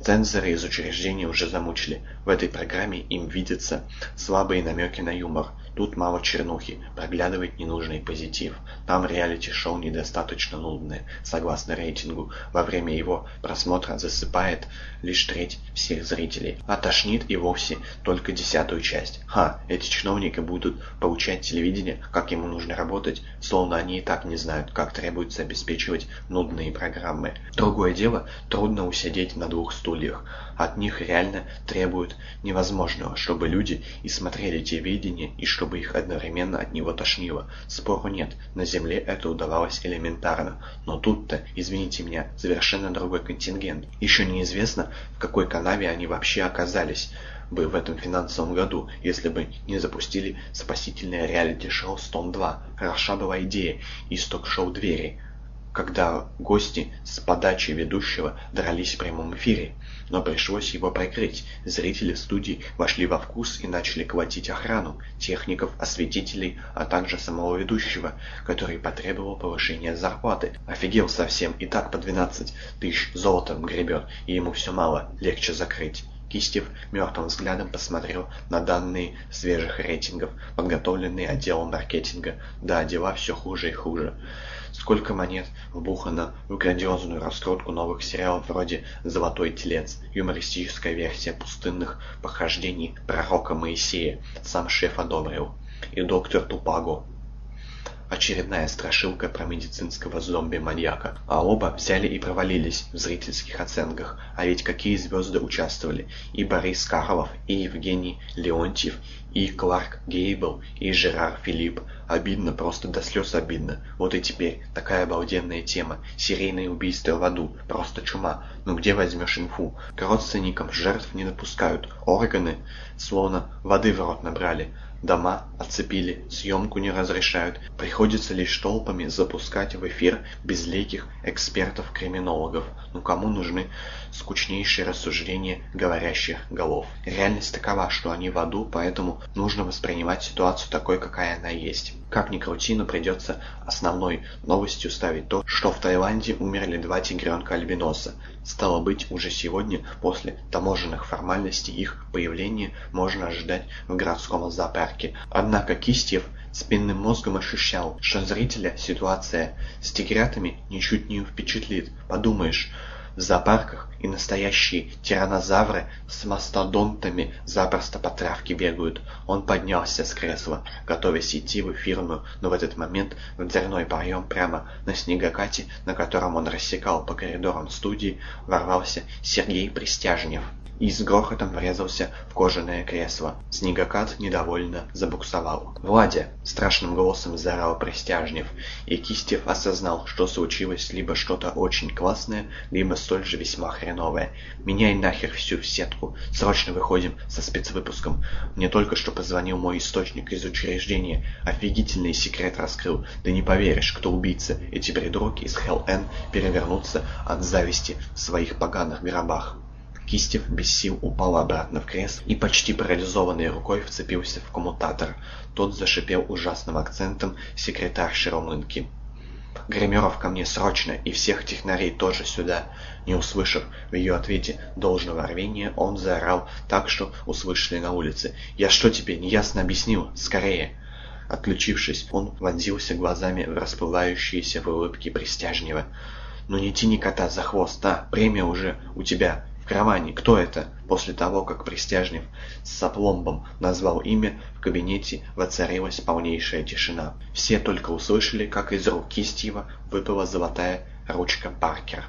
Цензоры из учреждения уже замучили. В этой программе им видятся слабые намеки на юмор. Тут мало чернухи, проглядывает ненужный позитив. Там реалити-шоу недостаточно нудное, согласно рейтингу. Во время его просмотра засыпает лишь треть всех зрителей, а тошнит и вовсе только десятую часть. Ха, эти чиновники будут получать телевидение, как ему нужно работать, словно они и так не знают, как требуется обеспечивать нудные программы. Другое дело, трудно усидеть на двух стульях. От них реально требуют невозможного, чтобы люди и смотрели телевидение, и чтобы их одновременно от него тошнило. Спору нет, на Земле это удавалось элементарно. Но тут-то, извините меня, совершенно другой контингент. Еще неизвестно, в какой канаве они вообще оказались бы в этом финансовом году, если бы не запустили спасительное реалити-шоу «Стон-2». Хороша была идея из ток-шоу «Двери», когда гости с подачи ведущего дрались в прямом эфире но пришлось его прикрыть. Зрители студии вошли во вкус и начали колотить охрану, техников, осветителей, а также самого ведущего, который потребовал повышения зарплаты. Офигел совсем, и так по 12 тысяч золотом гребет, и ему все мало, легче закрыть. Кистев мертвым взглядом посмотрел на данные свежих рейтингов, подготовленные отделом маркетинга. Да, дела все хуже и хуже. Сколько монет вбухано в грандиозную раскрутку новых сериалов вроде «Золотой телец», юмористическая версия пустынных похождений пророка Моисея, сам шеф одобрил, и доктор Тупаго, очередная страшилка про медицинского зомби-маньяка. А оба взяли и провалились в зрительских оценках. А ведь какие звезды участвовали? И Борис Карлов, и Евгений Леонтьев, и Кларк Гейбл, и Жерар Филипп. Обидно, просто до слез обидно. Вот и теперь такая обалденная тема. Серийные убийства в аду. Просто чума. Ну где возьмешь инфу? К родственникам жертв не допускают. Органы словно воды в рот набрали. Дома оцепили, съемку не разрешают, приходится лишь толпами запускать в эфир безликих экспертов-криминологов. Ну кому нужны скучнейшие рассуждения говорящих голов? Реальность такова, что они в аду, поэтому нужно воспринимать ситуацию такой, какая она есть. Как ни крути, но придется основной новостью ставить то, что в Таиланде умерли два тигренка-альбиноса. Стало быть, уже сегодня, после таможенных формальностей, их появления можно ожидать в городском зоопарке. Однако Кистьев спинным мозгом ощущал, что зрителя ситуация с тигрятами ничуть не впечатлит. Подумаешь, в зоопарках и настоящие тиранозавры с мастодонтами запросто по травке бегают. Он поднялся с кресла, готовясь идти в эфирную, но в этот момент в дверной проем прямо на снегокате, на котором он рассекал по коридорам студии, ворвался Сергей Пристяжнев и с грохотом врезался в кожаное кресло. Снегокат недовольно забуксовал. «Владя!» — страшным голосом заорал Престяжнев, и Кистев осознал, что случилось либо что-то очень классное, либо столь же весьма хреновое. «Меняй нахер всю сетку! Срочно выходим со спецвыпуском! Мне только что позвонил мой источник из учреждения. Офигительный секрет раскрыл. Ты не поверишь, кто убийца. Эти придурки из Хелл-Н перевернутся от зависти в своих поганых гробах». Кистев без сил упал обратно в кресло и почти парализованной рукой вцепился в коммутатор. Тот зашипел ужасным акцентом секретарши Ромынки. «Гримеров ко мне срочно, и всех технарей тоже сюда!» Не услышав в ее ответе должного рвения, он заорал так, что услышали на улице. «Я что тебе, неясно объяснил? Скорее!» Отключившись, он вонзился глазами в расплывающиеся в улыбке Пристяжнева. «Ну не тяни кота за хвост, а! Премия уже у тебя в кармане. Кто это?» После того, как Пристяжнев с опломбом назвал имя, в кабинете воцарилась полнейшая тишина. Все только услышали, как из рук Кистьева выпала золотая ручка Паркера.